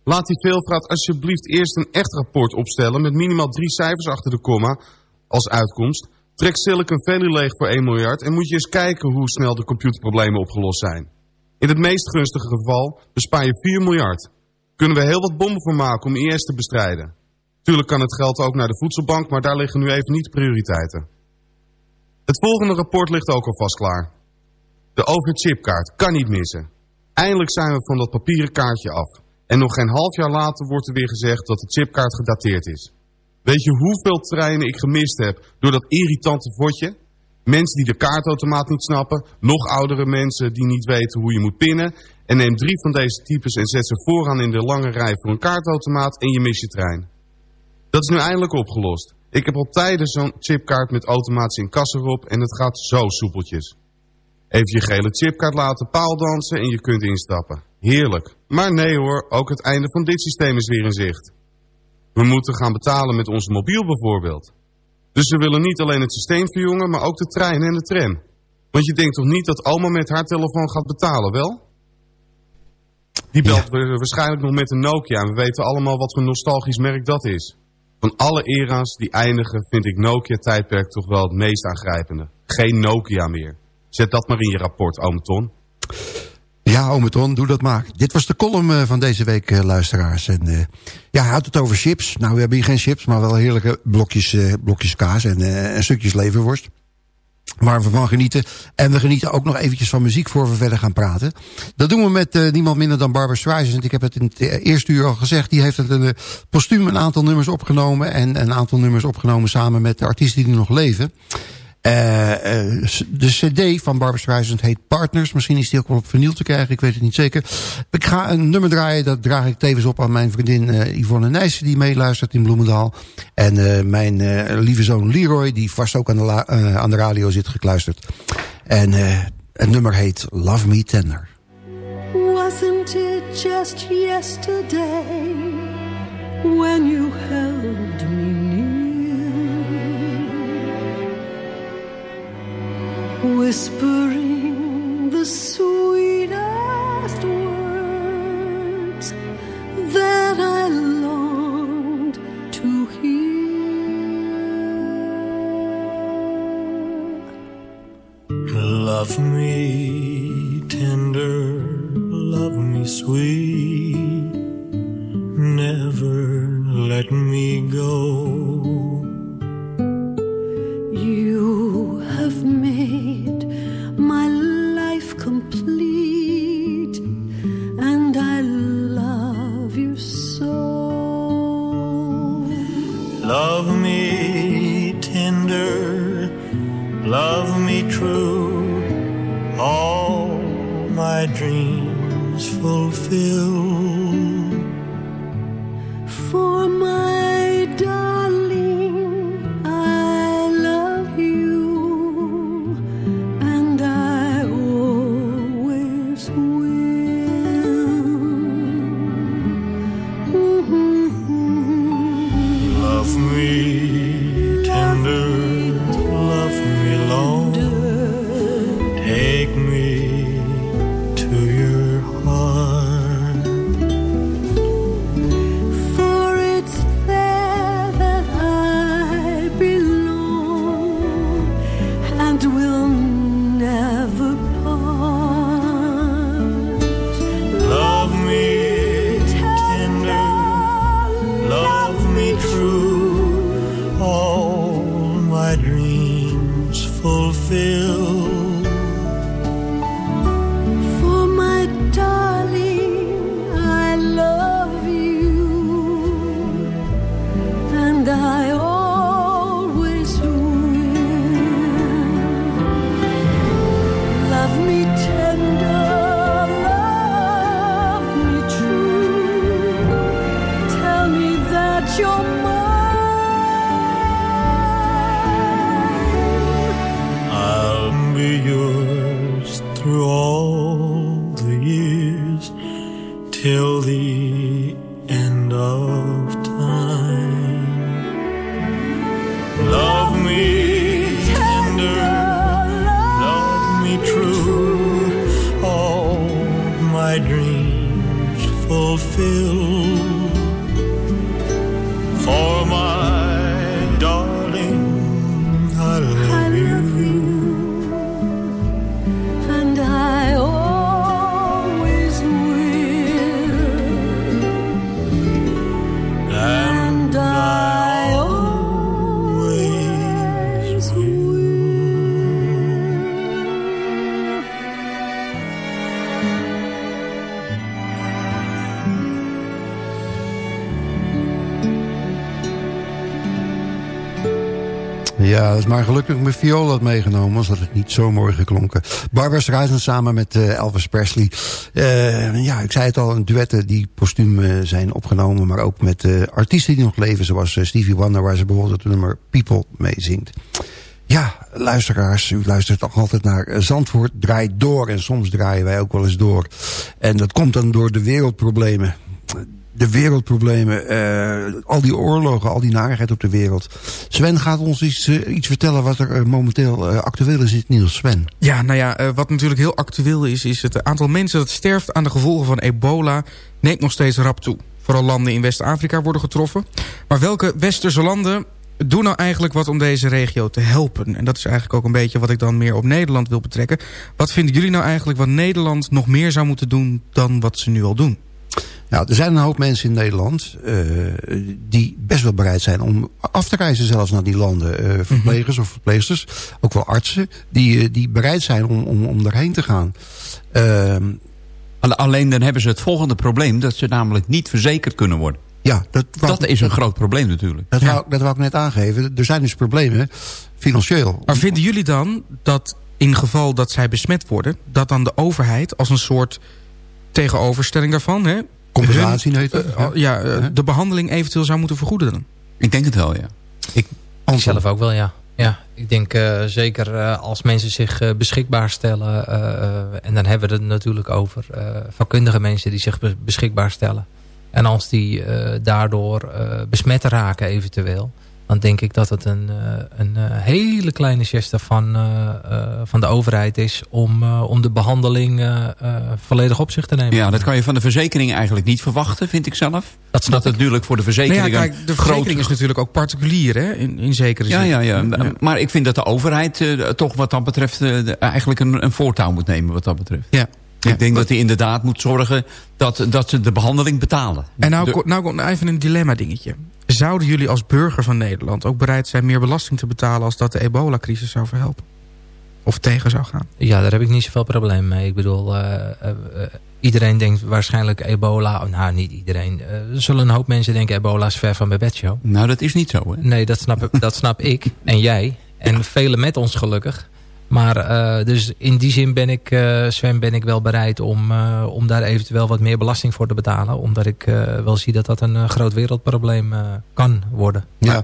Laat die veelvraat alsjeblieft eerst een echt rapport opstellen met minimaal drie cijfers achter de komma als uitkomst. Trek Silicon Valley leeg voor 1 miljard en moet je eens kijken hoe snel de computerproblemen opgelost zijn. In het meest gunstige geval bespaar je 4 miljard. Kunnen we heel wat bommen voor maken om IS te bestrijden. Tuurlijk kan het geld ook naar de voedselbank, maar daar liggen nu even niet prioriteiten. Het volgende rapport ligt ook alvast klaar. De overchipkaart kan niet missen. Eindelijk zijn we van dat papieren kaartje af. En nog geen half jaar later wordt er weer gezegd dat de chipkaart gedateerd is. Weet je hoeveel treinen ik gemist heb door dat irritante vodje? Mensen die de kaartautomaat niet snappen, nog oudere mensen die niet weten hoe je moet pinnen. En neem drie van deze types en zet ze vooraan in de lange rij voor een kaartautomaat en je mist je trein. Dat is nu eindelijk opgelost. Ik heb al tijden zo'n chipkaart met automatische inkassen erop en het gaat zo soepeltjes. Even je gele chipkaart laten paaldansen en je kunt instappen. Heerlijk. Maar nee hoor, ook het einde van dit systeem is weer in zicht. We moeten gaan betalen met ons mobiel bijvoorbeeld. Dus we willen niet alleen het systeem verjongen, maar ook de trein en de tram. Want je denkt toch niet dat oma met haar telefoon gaat betalen, wel? Die belt waarschijnlijk nog met een Nokia en we weten allemaal wat voor nostalgisch merk dat is. Van alle era's die eindigen vind ik Nokia-tijdperk toch wel het meest aangrijpende. Geen Nokia meer. Zet dat maar in je rapport, ome Ton. Ja, ome Ton, doe dat maar. Dit was de column uh, van deze week, uh, luisteraars. En, uh, ja, had het over chips. Nou, we hebben hier geen chips, maar wel heerlijke blokjes, blokjes kaas en, stukjes leverworst. Waar we van genieten. En we genieten ook nog eventjes van muziek voor we verder gaan praten. Dat doen we met niemand minder dan Barbara Streisand. Ik heb het in het eerste uur al gezegd. Die heeft het een postuum een aantal nummers opgenomen. En een aantal nummers opgenomen samen met de artiesten die nog leven. Uh, uh, de cd van Barbara Streisand heet Partners. Misschien is die ook wel op vinyl te krijgen, ik weet het niet zeker. Ik ga een nummer draaien, dat draag ik tevens op aan mijn vriendin uh, Yvonne Nijssen... die meeluistert in Bloemendaal. En mijn lieve zoon Leroy, die vast ook aan de, aan de radio zit gekluisterd. En het nummer heet Love Me Tender. Wasn't it just yesterday When you held me whispering the sweetest words that I longed to hear. Love me tender, love me sweet, never let me go. You Love me tender, love me true, all my dreams fulfill. Gelukkig mijn viool had meegenomen, anders had het niet zo mooi geklonken. Barbara Streisand samen met eh, Elvis Presley. Eh, ja, ik zei het al, duetten die postuum eh, zijn opgenomen, maar ook met artiesten die nog leven, zoals Stevie Wonder, waar ze bijvoorbeeld het nummer People mee zingt. Ja, luisteraars, u luistert toch altijd naar Zandvoort draait door en soms draaien wij ook wel eens door. En dat komt dan door de wereldproblemen de wereldproblemen, eh, al die oorlogen, al die narigheid op de wereld. Sven gaat ons iets, eh, iets vertellen wat er eh, momenteel actueel is in het nieuws. Sven. Ja, nou ja, wat natuurlijk heel actueel is... is het aantal mensen dat sterft aan de gevolgen van ebola... neemt nog steeds rap toe. Vooral landen in West-Afrika worden getroffen. Maar welke westerse landen doen nou eigenlijk wat om deze regio te helpen? En dat is eigenlijk ook een beetje wat ik dan meer op Nederland wil betrekken. Wat vinden jullie nou eigenlijk wat Nederland nog meer zou moeten doen... dan wat ze nu al doen? Nou, er zijn een hoop mensen in Nederland eh, die best wel bereid zijn om af te reizen zelfs naar die landen. Eh, verplegers of verpleegsters, ook wel artsen, die, eh, die bereid zijn om, om, om daarheen te gaan. Ehm, Alle- Alleen dan hebben ze het volgende probleem... dat ze namelijk niet verzekerd kunnen worden. ja, dat, wou- Dat is een groot probleem natuurlijk. Dat, wou, dat wou ik net aangeven. Er zijn dus problemen, financieel. Maar vinden jullie dan dat in geval dat zij besmet worden... dat dan de overheid als een soort tegenoverstelling daarvan... Hè, Compensatie heet het, eh, ja. ja, eh, de behandeling eventueel zou moeten vergoeden? Ik denk het wel, ja. Ik zelf ook wel, ja. Ja, ik denk eh, zeker eh, als mensen zich eh, beschikbaar stellen... en dan hebben we het natuurlijk over eh, vakkundige mensen die zich be- beschikbaar stellen. En als die eh, daardoor eh, besmet raken eventueel... dan denk ik dat het een, eh, een eh, hele kleine geste van, eh, van de overheid is... om, om de behandeling eh, eh, volledig op zich te nemen. Ja, dat kan je van de verzekering eigenlijk niet verwachten, vind ik zelf. Dat snap het natuurlijk voor de Nou verzekering ja, kijk, de verzekering is natuurlijk ook particulier hè, in, in zekere Ja, zin. ja, ja, Maar ik vind dat de overheid toch wat dat betreft... de- eigenlijk een, een voortouw moet nemen wat dat betreft. Ja. Ik denk dat hij inderdaad moet zorgen dat, dat ze de behandeling betalen. En nou, De- nou komt even een dilemma dingetje. Zouden jullie als burger van Nederland ook bereid zijn meer belasting te betalen als dat de ebola-crisis zou verhelpen? Of tegen zou gaan? Ja, daar heb ik niet zoveel probleem mee. Ik bedoel, eh, eh, eh, iedereen denkt waarschijnlijk ebola... Nou, niet iedereen. Er zullen een hoop mensen denken ebola is ver van mijn bedshow. Nou, dat is niet zo, hè? Nee, dat snap, ik- dat snap ik en jij. En velen met ons gelukkig. Maar eh, dus in die zin ben ik, eh, Sven, ben ik wel bereid om, eh, om daar eventueel wat meer belasting voor te betalen. Omdat ik eh, wel zie dat dat een eh, groot wereldprobleem eh, kan worden. Ja. Maar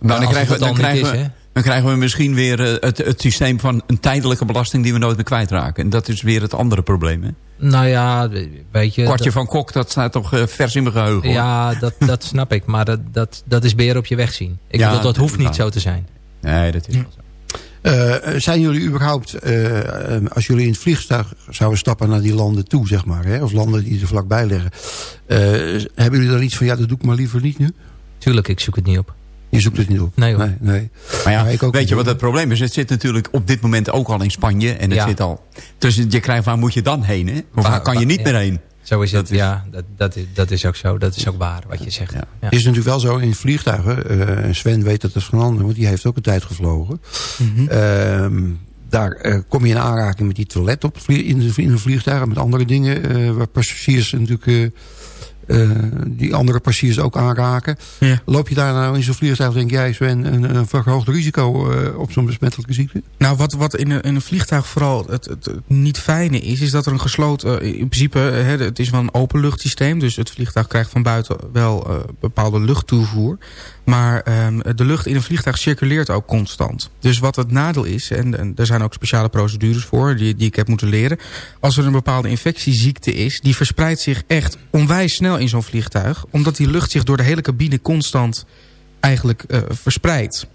Nou, dan, krijgen we, dan, krijgen is, we, dan krijgen we misschien weer het, het systeem van een tijdelijke belasting... die we nooit meer kwijtraken. En dat is weer het andere probleem, hè? Nou ja, weet je... Kwartje dat- van Kok, dat staat toch vers in mijn geheugen, hoor. Ja, dat, dat snap ik. Maar dat, dat, dat is beer op je weg zien. Ik Ja, bedoel, dat hoeft niet zo te zijn. Nee, dat is wel zo. Eh, zijn jullie überhaupt, eh, eh, als jullie in het vliegtuig zouden stappen naar die landen toe, zeg maar, hè, of landen die er vlakbij liggen, eh, hebben jullie dan iets van, ja, dat doe ik maar liever niet nu? Tuurlijk, ik zoek het niet op. Je zoekt het niet op? Nee, hoor. Nee, nee. Maar ja, Maar ik ook weet je wat het probleem is? Het zit natuurlijk op dit moment ook al in Spanje. En het Ja. zit al... Dus je krijgt, waar moet je dan heen, hè? Of waar Waar- kan je niet meer heen? Zo is het, Dat is- ja. Dat, dat, is, dat is ook zo. Dat is ook waar, wat je zegt. Ja. Het is natuurlijk wel zo in vliegtuigen. eh, Sven weet dat als geen ander, want die heeft ook een tijd gevlogen. Mhm. Ehm, daar eh, kom je in aanraking met die toilet op in, de, in een vliegtuig. Met andere dingen eh, waar passagiers natuurlijk... eh, die andere passagiers ook aanraken. Ja. Loop je daar nou in zo'n vliegtuig, denk jij Sven, een, een verhoogd risico eh, op zo'n besmettelijke ziekte? Nou, wat, wat in, een, in een vliegtuig vooral het, het, het niet fijne is... is dat er een gesloten... eh, in principe, hè, het is wel een openluchtsysteem... dus het vliegtuig krijgt van buiten wel bepaalde luchttoevoer. Maar ehm, de lucht in een vliegtuig circuleert ook constant. Dus wat het nadeel is, en, en er zijn ook speciale procedures voor... Die, die ik heb moeten leren. Als er een bepaalde infectieziekte is... die verspreidt zich echt onwijs snel in zo'n vliegtuig. Omdat die lucht zich door de hele cabine constant eigenlijk eh, verspreidt.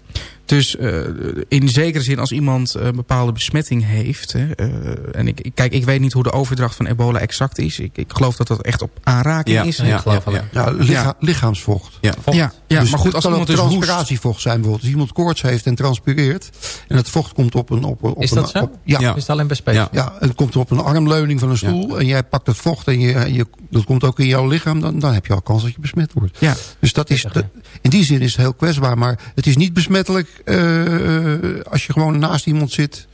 Dus uh, in zekere zin als iemand een bepaalde besmetting heeft... Hè, uh, en ik, kijk, ik weet niet hoe de overdracht van ebola exact is. Ik, ik geloof dat dat echt op aanraking ja, is. Ja, ja, ja. ja licha lichaamsvocht. Ja, ja, ja dus maar goed, als het kan iemand ook dus transpiratievocht zijn bijvoorbeeld. Als iemand koorts heeft en transpireert... en het vocht komt op een... Op, op is dat een, zo? Op, ja. Is het alleen bij? Ja. het komt op een armleuning van een stoel... en jij pakt het vocht en je, je, dat komt ook in jouw lichaam... Dan, dan heb je al kans dat je besmet wordt. Ja. Dus dat is, de, in die zin is het heel kwetsbaar. Maar het is niet besmettelijk... Uh, als je gewoon naast iemand zit...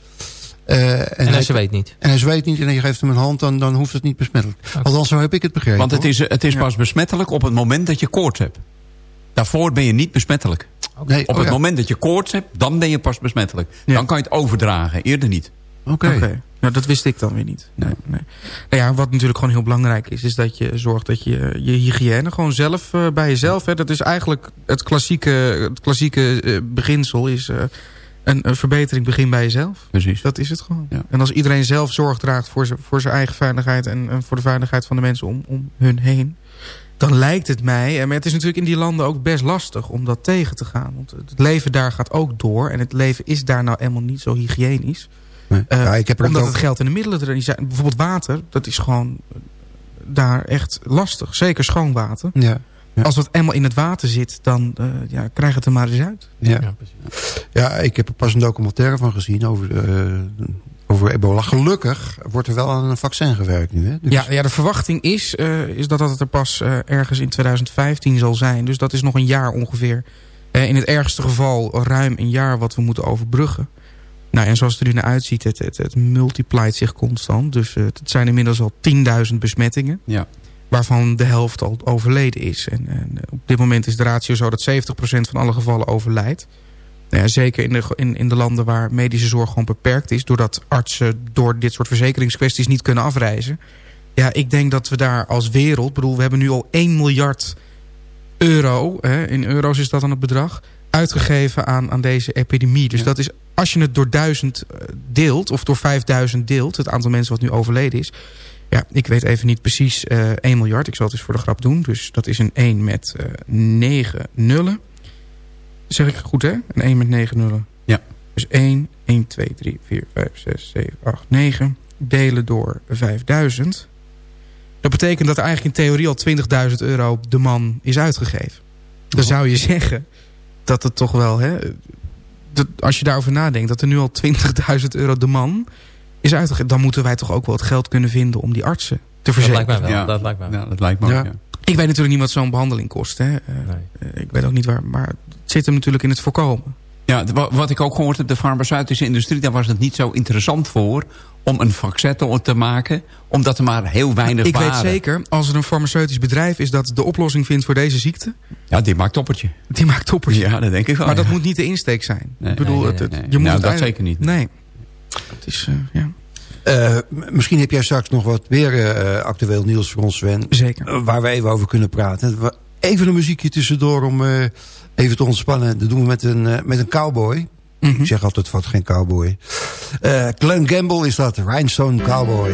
Uh, en, en hij zweet niet. En hij zweet niet en je geeft hem een hand, dan, dan hoeft het niet besmettelijk. Okay. Althans, zo heb ik het begrepen. Want het is, het is pas ja. besmettelijk op het moment dat je koorts hebt. Daarvoor ben je niet besmettelijk. Nee, op oh, het ja. moment dat je koorts hebt, dan ben je pas besmettelijk. Ja. Dan kan je het overdragen, eerder niet. Oké. Okay. Okay. Nou, dat wist ik dan weer niet. Nee, nee. Nou ja, wat natuurlijk gewoon heel belangrijk is... is dat je zorgt dat je je hygiëne gewoon zelf uh, bij jezelf... Hè, dat is eigenlijk het klassieke, het klassieke uh, beginsel... is uh, een, een, verbetering begin bij jezelf. Precies. Dat is het gewoon. Ja. En als iedereen zelf zorg draagt voor zijn, voor zijn eigen veiligheid... En, en voor de veiligheid van de mensen om, om hun heen... dan lijkt het mij... Maar het is natuurlijk in die landen ook best lastig om dat tegen te gaan. Want het leven daar gaat ook door. En het leven is daar nou helemaal niet zo hygiënisch... Nee. Uh, ja, ik heb er omdat ook... het geld en de middelen er niet zijn. Bijvoorbeeld water, dat is gewoon daar echt lastig. Zeker schoon water. Ja. Ja. Als het eenmaal in het water zit, dan uh, ja, krijg het er maar eens uit. Ja. Ja, ja, ik heb er pas een documentaire van gezien over, uh, over ebola. Gelukkig wordt er wel aan een vaccin gewerkt nu. Hè? Dus... Ja, ja, de verwachting is, uh, is dat het er pas ergens in 2015 zal zijn. Dus dat is nog een jaar ongeveer. in het ergste geval ruim een jaar wat we moeten overbruggen. Nou, en zoals het er nu naar uitziet, het, het, het multiplied zich constant. Dus het zijn inmiddels al 10.000 besmettingen. Ja. Waarvan de helft al overleden is. En, en op dit moment is de ratio zo dat 70% van alle gevallen overlijdt. Nou ja, zeker in de, in, in de landen waar medische zorg gewoon beperkt is. Doordat artsen door dit soort verzekeringskwesties niet kunnen afreizen. Ja, ik denk dat we daar als wereld... bedoel, we hebben nu al 1 miljard euro. Hè, in euro's is dat dan het bedrag uitgegeven aan, aan deze epidemie. Dus ja. dat is, als je het door duizend deelt, of door 5000 deelt... het aantal mensen wat nu overleden is... ja, ik weet even niet precies uh, 1 miljard. Ik zal het eens voor de grap doen. Dus dat is een 1 met uh, 9 nullen. Zeg ik goed, hè? Een 1 met 9 nullen. Ja. Dus 1, 1, 2, 3, 4, 5, 6, 7, 8, 9... delen door 5000... Dat betekent dat er eigenlijk in theorie al 20.000 euro de man is uitgegeven. Dan oh. zou je zeggen dat het toch wel, hè, dat als je daarover nadenkt... dat er nu al 20.000 euro de man is uitgegeven... dan moeten wij toch ook wel het geld kunnen vinden om die artsen te verzekeren. Dat lijkt mij wel. Ja, dat lijkt mij wel. Ja, dat lijkt me ook, ja. Ik weet natuurlijk niet wat zo'n behandeling kost. Hè. Uh, nee. Ik weet ook niet waar, maar het zit hem natuurlijk in het voorkomen. Ja, wat ik ook gehoord heb, de farmaceutische industrie... daar was het niet zo interessant voor om een vaccin te maken... omdat er maar heel weinig ik waren. Ik weet zeker, als er een farmaceutisch bedrijf is... dat de oplossing vindt voor deze ziekte... Ja, die maakt toppertje. Die maakt toppertje. Ja, dat denk ik wel. Maar ja. dat moet niet de insteek zijn. Nee, ik bedoel, nee, het, het, nee, nee. je moet nou, het dat eigenlijk... zeker niet. Nee. Het is, uh, ja... Uh, misschien heb jij straks nog wat weer uh, actueel nieuws voor ons, Sven. Zeker. Uh, waar we even over kunnen praten. Even een muziekje tussendoor om even te ontspannen. Dat doen we met een, met een cowboy. Mm -hmm. Ik zeg altijd wat, geen cowboy. Glenn Gamble is dat, Rhinestone Cowboy.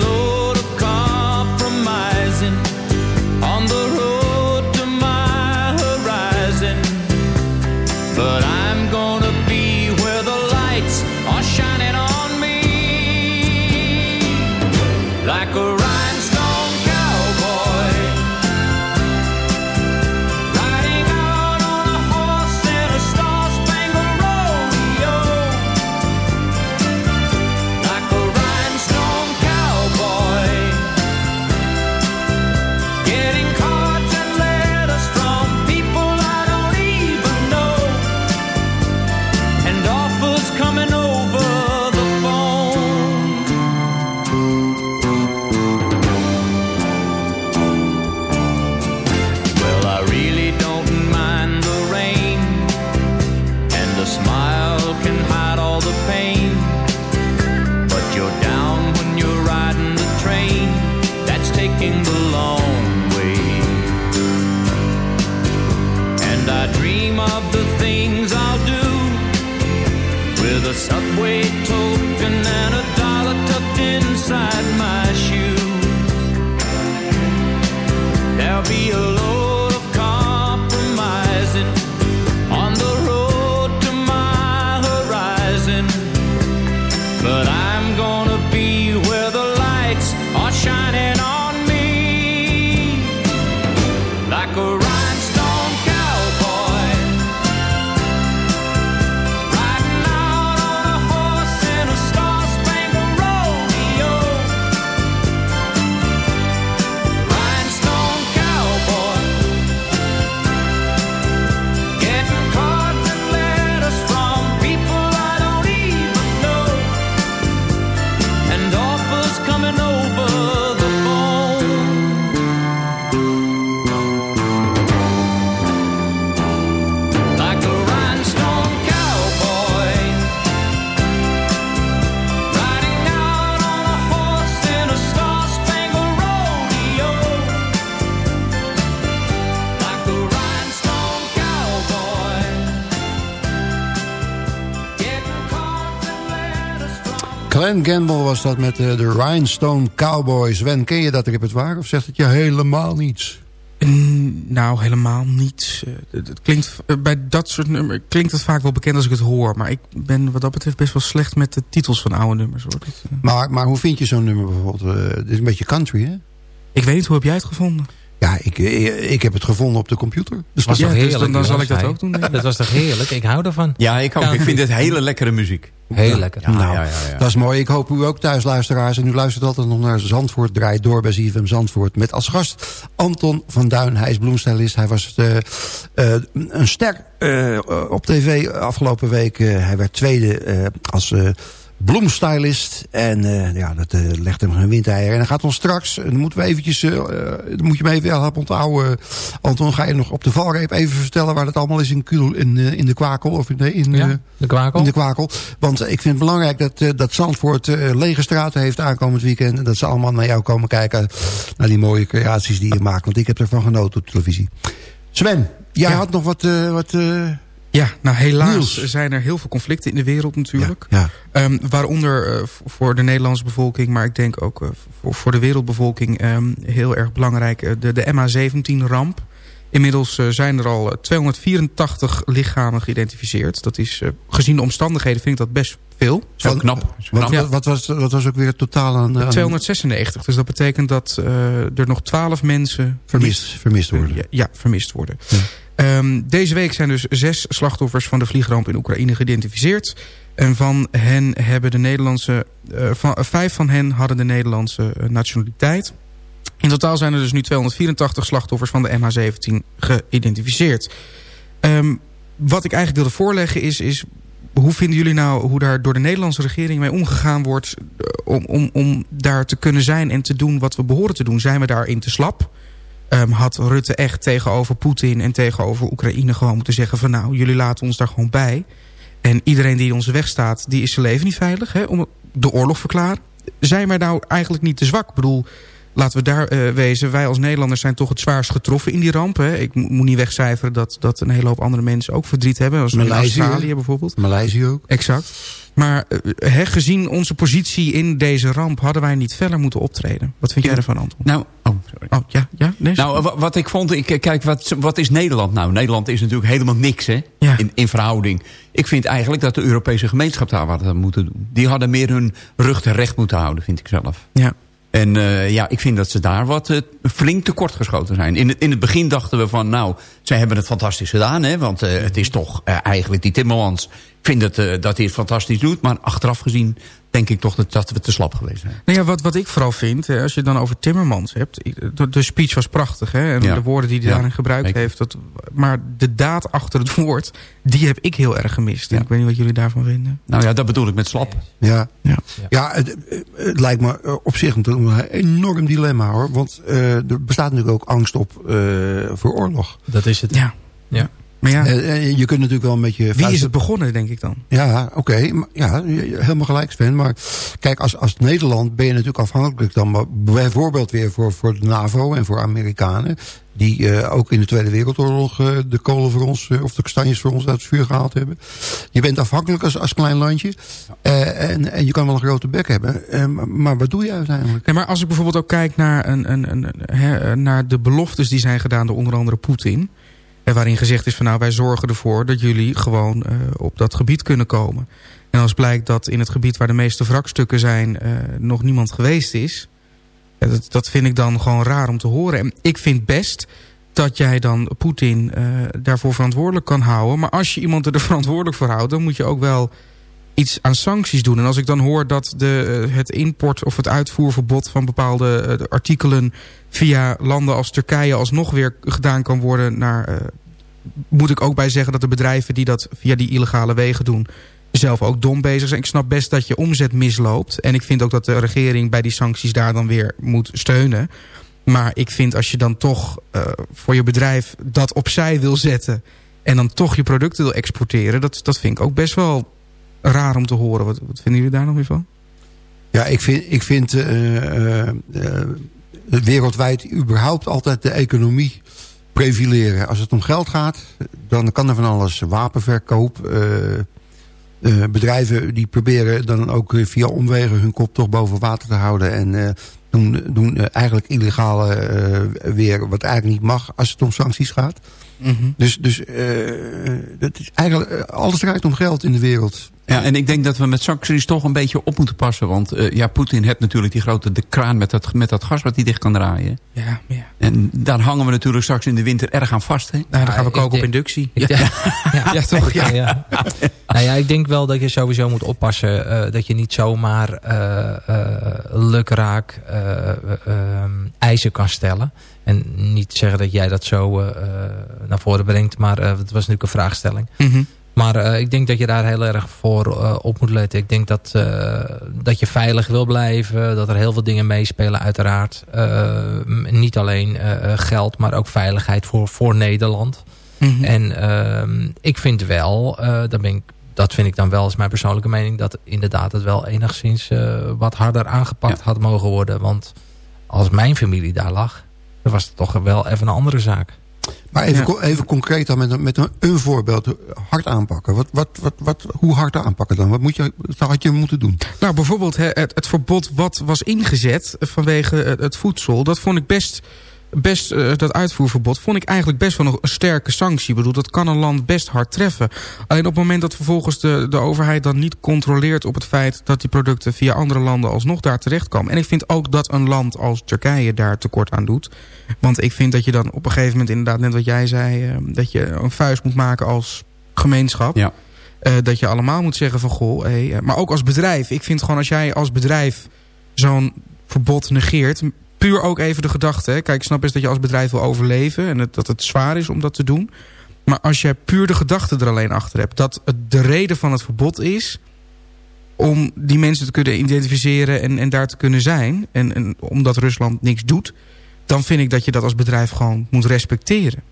Glenn Gamble was dat met eh, de Rhinestone Cowboys. Sven, ken je dat repertoire of zegt het je helemaal niets? Mm, Nou, helemaal niet. Eh, Het klinkt, eh, bij dat soort nummers klinkt het vaak wel bekend als ik het hoor. Maar ik ben wat dat betreft best wel slecht met de titels van oude nummers. Hoor. Dat, Maar, maar hoe vind je zo'n nummer bijvoorbeeld? Het is een beetje country, hè? Ik weet niet, hoe heb jij het gevonden? Ja, ik, ik, ik heb het gevonden op de computer. Dat was Ja, toch dus heerlijk? dan- dan zal ik dat ook doen. Dat was toch heerlijk? Ik hou ervan. Ja, ik ook. Ik vind het hele lekkere muziek. Heel lekker. nou, ja, ja, ja. dat is mooi. Ik hoop u ook thuis, luisteraars. En u luistert altijd nog naar Zandvoort. Draait door bij ZFM Zandvoort. Met als gast Anton van Duin. Hij is bloemstylist. Hij was eh, eh, een ster eh, op tv afgelopen week. Eh, hij werd tweede eh, als eh, bloemstylist. En eh, ja, dat eh, legt hem geen windeier. En hij gaat ons straks, en dan moeten we eventjes, eh, dan moet je me even helpen onthouden. Anton, ga je nog op de valreep even vertellen waar dat allemaal is in, in, in de Kwakel? Of in, de- in, Ja, de kwakel. in de kwakel. Want ik vind het belangrijk dat, dat Zandvoort lege straten heeft aankomend weekend. En dat ze allemaal naar jou komen kijken. Naar die mooie creaties die je maakt. Want ik heb ervan genoten op televisie. Sven, jij Ja. had nog wat... wat Ja, nou helaas zijn er heel veel conflicten in de wereld natuurlijk. ja. Ehm, waaronder eh, voor de Nederlandse bevolking, maar ik denk ook eh, voor, voor de wereldbevolking ehm, heel erg belangrijk. eh, de, de MH17-ramp. Inmiddels zijn er al eh, 284 lichamen geïdentificeerd. Dat is, gezien de omstandigheden vind ik dat best veel. Zo knap. Wat, wat, was, wat was ook weer het totaal aan... aan 296. Dus dat betekent dat er nog 12 mensen vermist, vermist worden. Ja, ja, vermist worden. Ehm, deze week zijn dus zes slachtoffers van de vliegramp in Oekraïne geïdentificeerd. En van hen hebben de Nederlandse, eh, van, vijf van hen hadden de Nederlandse eh, nationaliteit. In totaal zijn er dus nu 284 slachtoffers van de MH17 geïdentificeerd. Ehm, wat ik eigenlijk wilde voorleggen is, is... Hoe vinden jullie nou hoe daar door de Nederlandse regering mee omgegaan wordt... eh, om, om, om daar te kunnen zijn en te doen wat we behoren te doen? Zijn we daarin te slap? Ehm, had Rutte echt tegenover Poetin en tegenover Oekraïne gewoon moeten zeggen van nou, jullie laten ons daar gewoon bij. En iedereen die in onze weg staat, die is zijn leven niet veilig. Hè, om de oorlog verklaren. Zijn wij nou eigenlijk niet te zwak? Ik bedoel, laten we daar eh, wezen. Wij als Nederlanders zijn toch het zwaarst getroffen in die ramp. Hè? Ik mo- moet niet wegcijferen dat, dat een hele hoop andere mensen ook verdriet hebben. In Maleisië. Australië bijvoorbeeld. Maleisië ook. Exact. Maar eh, hè, gezien onze positie in deze ramp... hadden wij niet verder moeten optreden. Wat vind jij ervan, Anton? Nou, oh, sorry. Oh, ja, ja? Nee, Nou, wa- wat ik vond, ik, kijk, wat, wat is Nederland nou? Nederland is natuurlijk helemaal niks, hè? Ja. In, in verhouding. Ik vind eigenlijk dat de Europese gemeenschap daar wat aan moeten doen. Die hadden meer hun rug terecht moeten houden, vind ik zelf. ja. En eh, ja, ik vind dat ze daar wat eh, flink tekortgeschoten zijn. In in het begin dachten we van, nou, zij hebben het fantastisch gedaan. Hè? Want eh, het is toch eigenlijk die Timmermans. Ik vind het, dat hij het fantastisch doet. Maar achteraf gezien denk ik toch dat, dat we te slap geweest zijn. Nou ja, wat, wat ik vooral vind, hè, als je het dan over Timmermans hebt... De, de speech was prachtig, hè, en Ja. de woorden die hij Ja, daarin gebruikt heeft. Dat, maar de daad achter het woord, die heb ik heel erg gemist. Ik weet niet wat jullie daarvan vinden. Nou ja, dat bedoel ik met slap. Ja, Ja. ja het, het lijkt me eh, op zich natuurlijk een enorm dilemma hoor. Want eh, er bestaat natuurlijk ook angst op eh, voor oorlog. Dat is het. Ja. Ja. Maar ja, Eh, eh, je kunt natuurlijk wel een beetje... wie is het begonnen, denk ik dan? Ja, oké. Ja, helemaal gelijk Sven. Maar kijk, als, als Nederland ben je natuurlijk afhankelijk dan maar bijvoorbeeld weer voor, voor de NAVO en voor Amerikanen. Die eh, ook in de Tweede Wereldoorlog de kolen voor ons, of de kastanjes voor ons uit het vuur gehaald hebben. Je bent afhankelijk als, als klein landje. En, en je kan wel een grote bek hebben. Maar, wat doe je uiteindelijk? Nee, maar als ik bijvoorbeeld ook kijk naar, een, een, een, naar de beloftes die zijn gedaan door onder andere Poetin. Waarin gezegd is van nou wij zorgen ervoor dat jullie gewoon eh, op dat gebied kunnen komen. En als blijkt dat in het gebied waar de meeste wrakstukken zijn eh, nog niemand geweest is. dat, dat vind ik dan gewoon raar om te horen. En ik vind best dat jij dan Poetin eh, daarvoor verantwoordelijk kan houden. Maar als je iemand er verantwoordelijk voor houdt, dan moet je ook wel iets aan sancties doen. En als ik dan hoor dat de, het import of het uitvoerverbod van bepaalde artikelen via landen als Turkije alsnog weer gedaan kan worden naar... moet ik ook bij zeggen dat de bedrijven die dat via die illegale wegen doen... zelf ook dom bezig zijn. Ik snap best dat je omzet misloopt. En ik vind ook dat de regering bij die sancties daar dan weer moet steunen. Maar ik vind als je dan toch eh, voor je bedrijf dat opzij wil zetten... en dan toch je producten wil exporteren... dat, dat vind ik ook best wel raar om te horen. Wat, wat vinden jullie daar nog weer van? Ja, ik vind, ik vind eh, eh, wereldwijd überhaupt altijd de economie prefileren. Als het om geld gaat, dan kan er van alles. Wapenverkoop, eh, eh, bedrijven die proberen dan ook via omwegen hun kop toch boven water te houden. En eh, doen, doen eigenlijk illegale weer wat eigenlijk niet mag als het om sancties gaat. Dus, dus eh, dat is eigenlijk, eh, alles draait om geld in de wereld. Ja, en ik denk dat we met sancties toch een beetje op moeten passen. Want eh, ja, Poetin heeft natuurlijk die grote de kraan met dat, met dat gas wat hij dicht kan draaien. Ja, ja. En daar hangen we natuurlijk straks in de winter erg aan vast. Hè? Nou, dan gaan we ik koken op inductie. Ja. Ja, ja, toch? Ja. Ja. nou ja, ik denk wel dat je sowieso moet oppassen eh, dat je niet zomaar eh eh, lukraak eh, eh, ehm, eisen kan stellen. En niet zeggen dat jij dat zo naar voren brengt, maar het was natuurlijk een vraagstelling. Mhm. Maar ik denk dat je daar heel erg voor op moet letten. Ik denk dat, dat je veilig wil blijven. Dat er heel veel dingen meespelen uiteraard. Niet alleen geld, maar ook veiligheid voor, voor Nederland. Mhm. En ehm, ik vind wel, eh, dat, ben ik, dat vind ik dan wel als mijn persoonlijke mening... dat inderdaad het wel enigszins eh, wat harder aangepakt had mogen worden. Want als mijn familie daar lag, dan was het toch wel even een andere zaak. Maar even, Ja. even concreet dan met, een- met een, een voorbeeld. Hard aanpakken. Wat, wat, wat, wat, hoe hard aanpakken dan? Wat, moet je, wat had je moeten doen? Nou, bijvoorbeeld het, het verbod wat was ingezet vanwege het voedsel... dat vond ik best, best eh, dat uitvoerverbod... vond ik eigenlijk best wel een, een sterke sanctie. Ik bedoel, dat kan een land best hard treffen. Alleen op het moment dat vervolgens de, de overheid dan niet controleert... op het feit dat die producten via andere landen alsnog daar terechtkomen. En ik vind ook dat een land als Turkije daar tekort aan doet. Want ik vind dat je dan op een gegeven moment inderdaad... net wat jij zei, eh, dat je een vuist moet maken als gemeenschap... Ja. Eh, dat je allemaal moet zeggen van goh, hé, maar ook als bedrijf. Ik vind gewoon als jij als bedrijf zo'n verbod negeert, puur ook even de gedachte. Hè. Kijk, ik snap best dat je als bedrijf wil overleven en het, dat het zwaar is om dat te doen. Maar als jij puur de gedachte er alleen achter hebt, dat het de reden van het verbod is om die mensen te kunnen identificeren en, en daar te kunnen zijn. En, en omdat Rusland niks doet, dan vind ik dat je dat als bedrijf gewoon moet respecteren.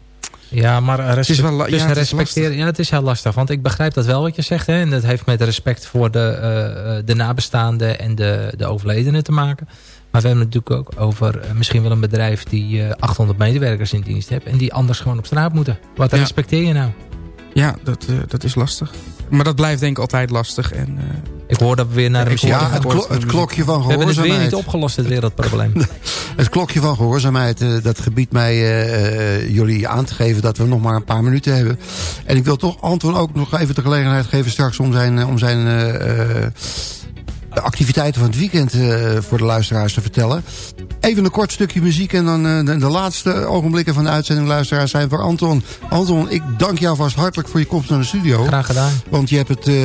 Ja, maar respect, Het is wel dus ja, het is respecteren, lastig. ja, het is heel lastig. Want ik begrijp dat wel wat je zegt. Hè, en dat heeft met respect voor de, eh, eh, de nabestaanden en de, de overledenen te maken. Maar we hebben het natuurlijk ook over eh, misschien wel een bedrijf die eh, 800 medewerkers in dienst heeft. En die anders gewoon op straat moeten. Wat Ja. respecteer je nou? Ja, dat, eh, dat is lastig. Maar dat blijft denk ik altijd lastig. En, eh, Ik hoor dat we weer naar de Ja, gaan. het, klo- het klokje van We hebben het weer gehoorzaamheid. niet opgelost, het wereldprobleem. Het klokje van gehoorzaamheid, eh, dat gebiedt mij eh, eh, jullie aan te geven dat we nog maar een paar minuten hebben. En ik wil toch Anton ook nog even de gelegenheid geven straks om zijn, eh, om zijn eh, activiteiten van het weekend eh, voor de luisteraars te vertellen. Even een kort stukje muziek en dan eh, de, de laatste ogenblikken van de uitzending luisteraars zijn voor Anton. Anton, ik dank jou vast hartelijk voor je komst naar de studio. Graag gedaan. Want je hebt het eh,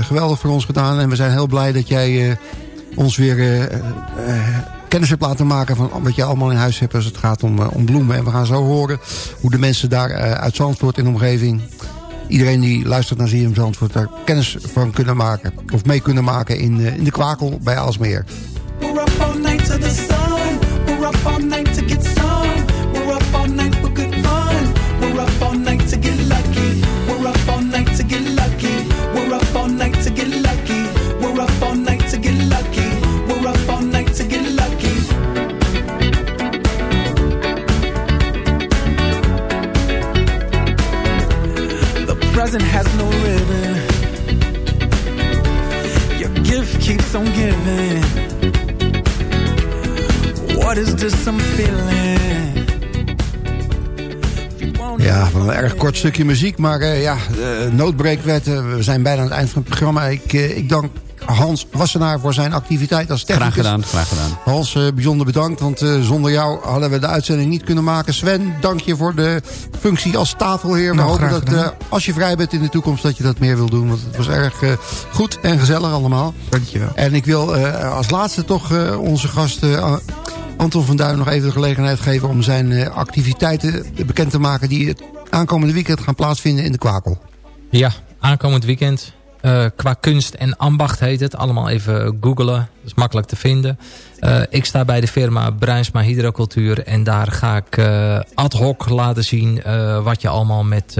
geweldig voor ons gedaan en we zijn heel blij dat jij ons weer kennis hebt laten maken van wat je allemaal in huis hebt als het gaat om, om bloemen. En we gaan zo horen hoe de mensen daar uit Zandvoort in de omgeving, iedereen die luistert naar ZFM Zandvoort, daar kennis van kunnen maken. Of mee kunnen maken in, eh, in de kwakel bij Aalsmeer. What is this feeling? Ja, wel een erg kort stukje muziek. Maar eh, ja, de noodbreekwet. eh, we zijn bijna aan het eind van het programma. Ik, eh, ik dank Hans Wassenaar voor zijn activiteit als technicus. Graag gedaan, graag gedaan. Hans, eh, bijzonder bedankt. Want eh, zonder jou hadden we de uitzending niet kunnen maken. Sven, dank je voor de functie als tafelheer. We Nou, hopen dat gedaan. eh, als je vrij bent in de toekomst... dat je dat meer wil doen. Want het was erg eh, goed en gezellig allemaal. Dankjewel. En ik wil eh, als laatste toch eh, onze gast... eh, Anton van Duin nog even de gelegenheid geven... om zijn eh, activiteiten bekend te maken... die het aankomende weekend gaan plaatsvinden in de Kwakel. Ja, aankomend weekend. Eh, qua kunst en ambacht heet het. Allemaal even googelen. Dat is makkelijk te vinden. Eh, ik sta bij de firma Bruinsma Hydrocultuur. En daar ga ik eh, ad hoc laten zien... wat je allemaal met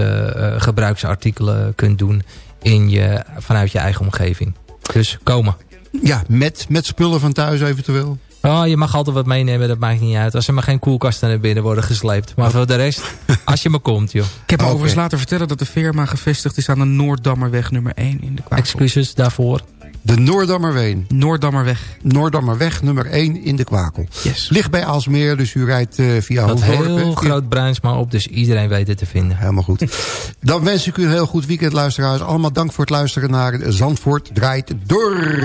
gebruiksartikelen kunt doen... In je, vanuit je eigen omgeving. Dus komen. Ja, met, met spullen van thuis eventueel. Oh, je mag altijd wat meenemen, dat maakt niet uit. Als er maar geen koelkasten naar binnen worden gesleept. Maar voor de rest, als je maar komt, joh. Ik heb me overigens laten vertellen dat de firma gevestigd is aan de Noorddammerweg nummer 1 in de Kwakel. Excuses daarvoor. De Noordammerween. Noorddammerweg. Noordammerweg nummer 1 in de Kwakel. Yes. Ligt bij Aalsmeer, dus u rijdt eh, via Dat Hoofddorp. heel groot Bruinsma op, dus iedereen weet het te vinden. Helemaal goed. Dan wens ik u een heel goed weekend, luisteraars. Allemaal dank voor het luisteren naar Zandvoort Draait Door.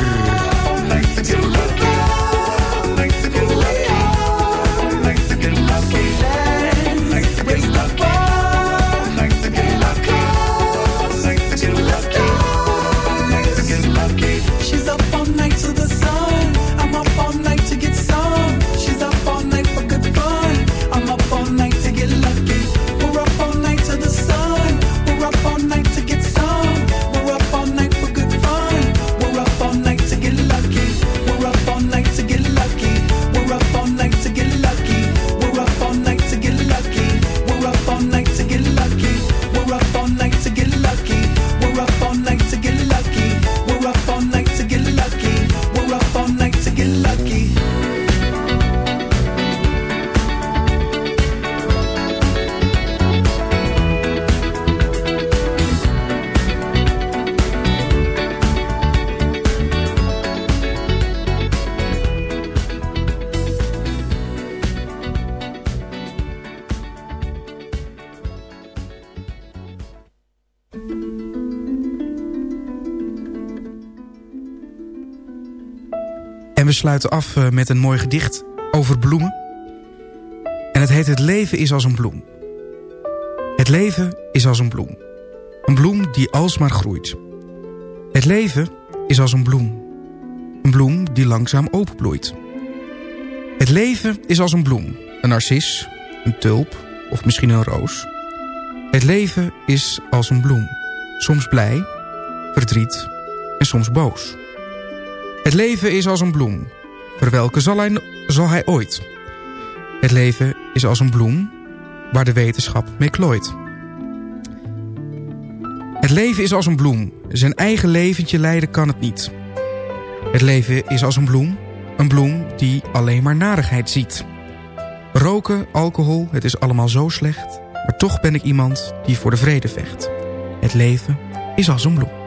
Sluiten af eh, met een mooi gedicht over bloemen. En het heet Het leven is als een bloem. Het leven is als een bloem. Een bloem die alsmaar groeit. Het leven is als een bloem. Een bloem die langzaam openbloeit. Het leven is als een bloem. Een narcis, een tulp of misschien een roos. Het leven is als een bloem. Soms blij, verdriet en soms boos. Het leven is als een bloem. Verwelken zal hij, zal hij ooit. Het leven is als een bloem waar de wetenschap mee klooit. Het leven is als een bloem. Zijn eigen leventje leiden kan het niet. Het leven is als een bloem. Een bloem die alleen maar narigheid ziet. Roken, alcohol, het is allemaal zo slecht. Maar toch ben ik iemand die voor de vrede vecht. Het leven is als een bloem.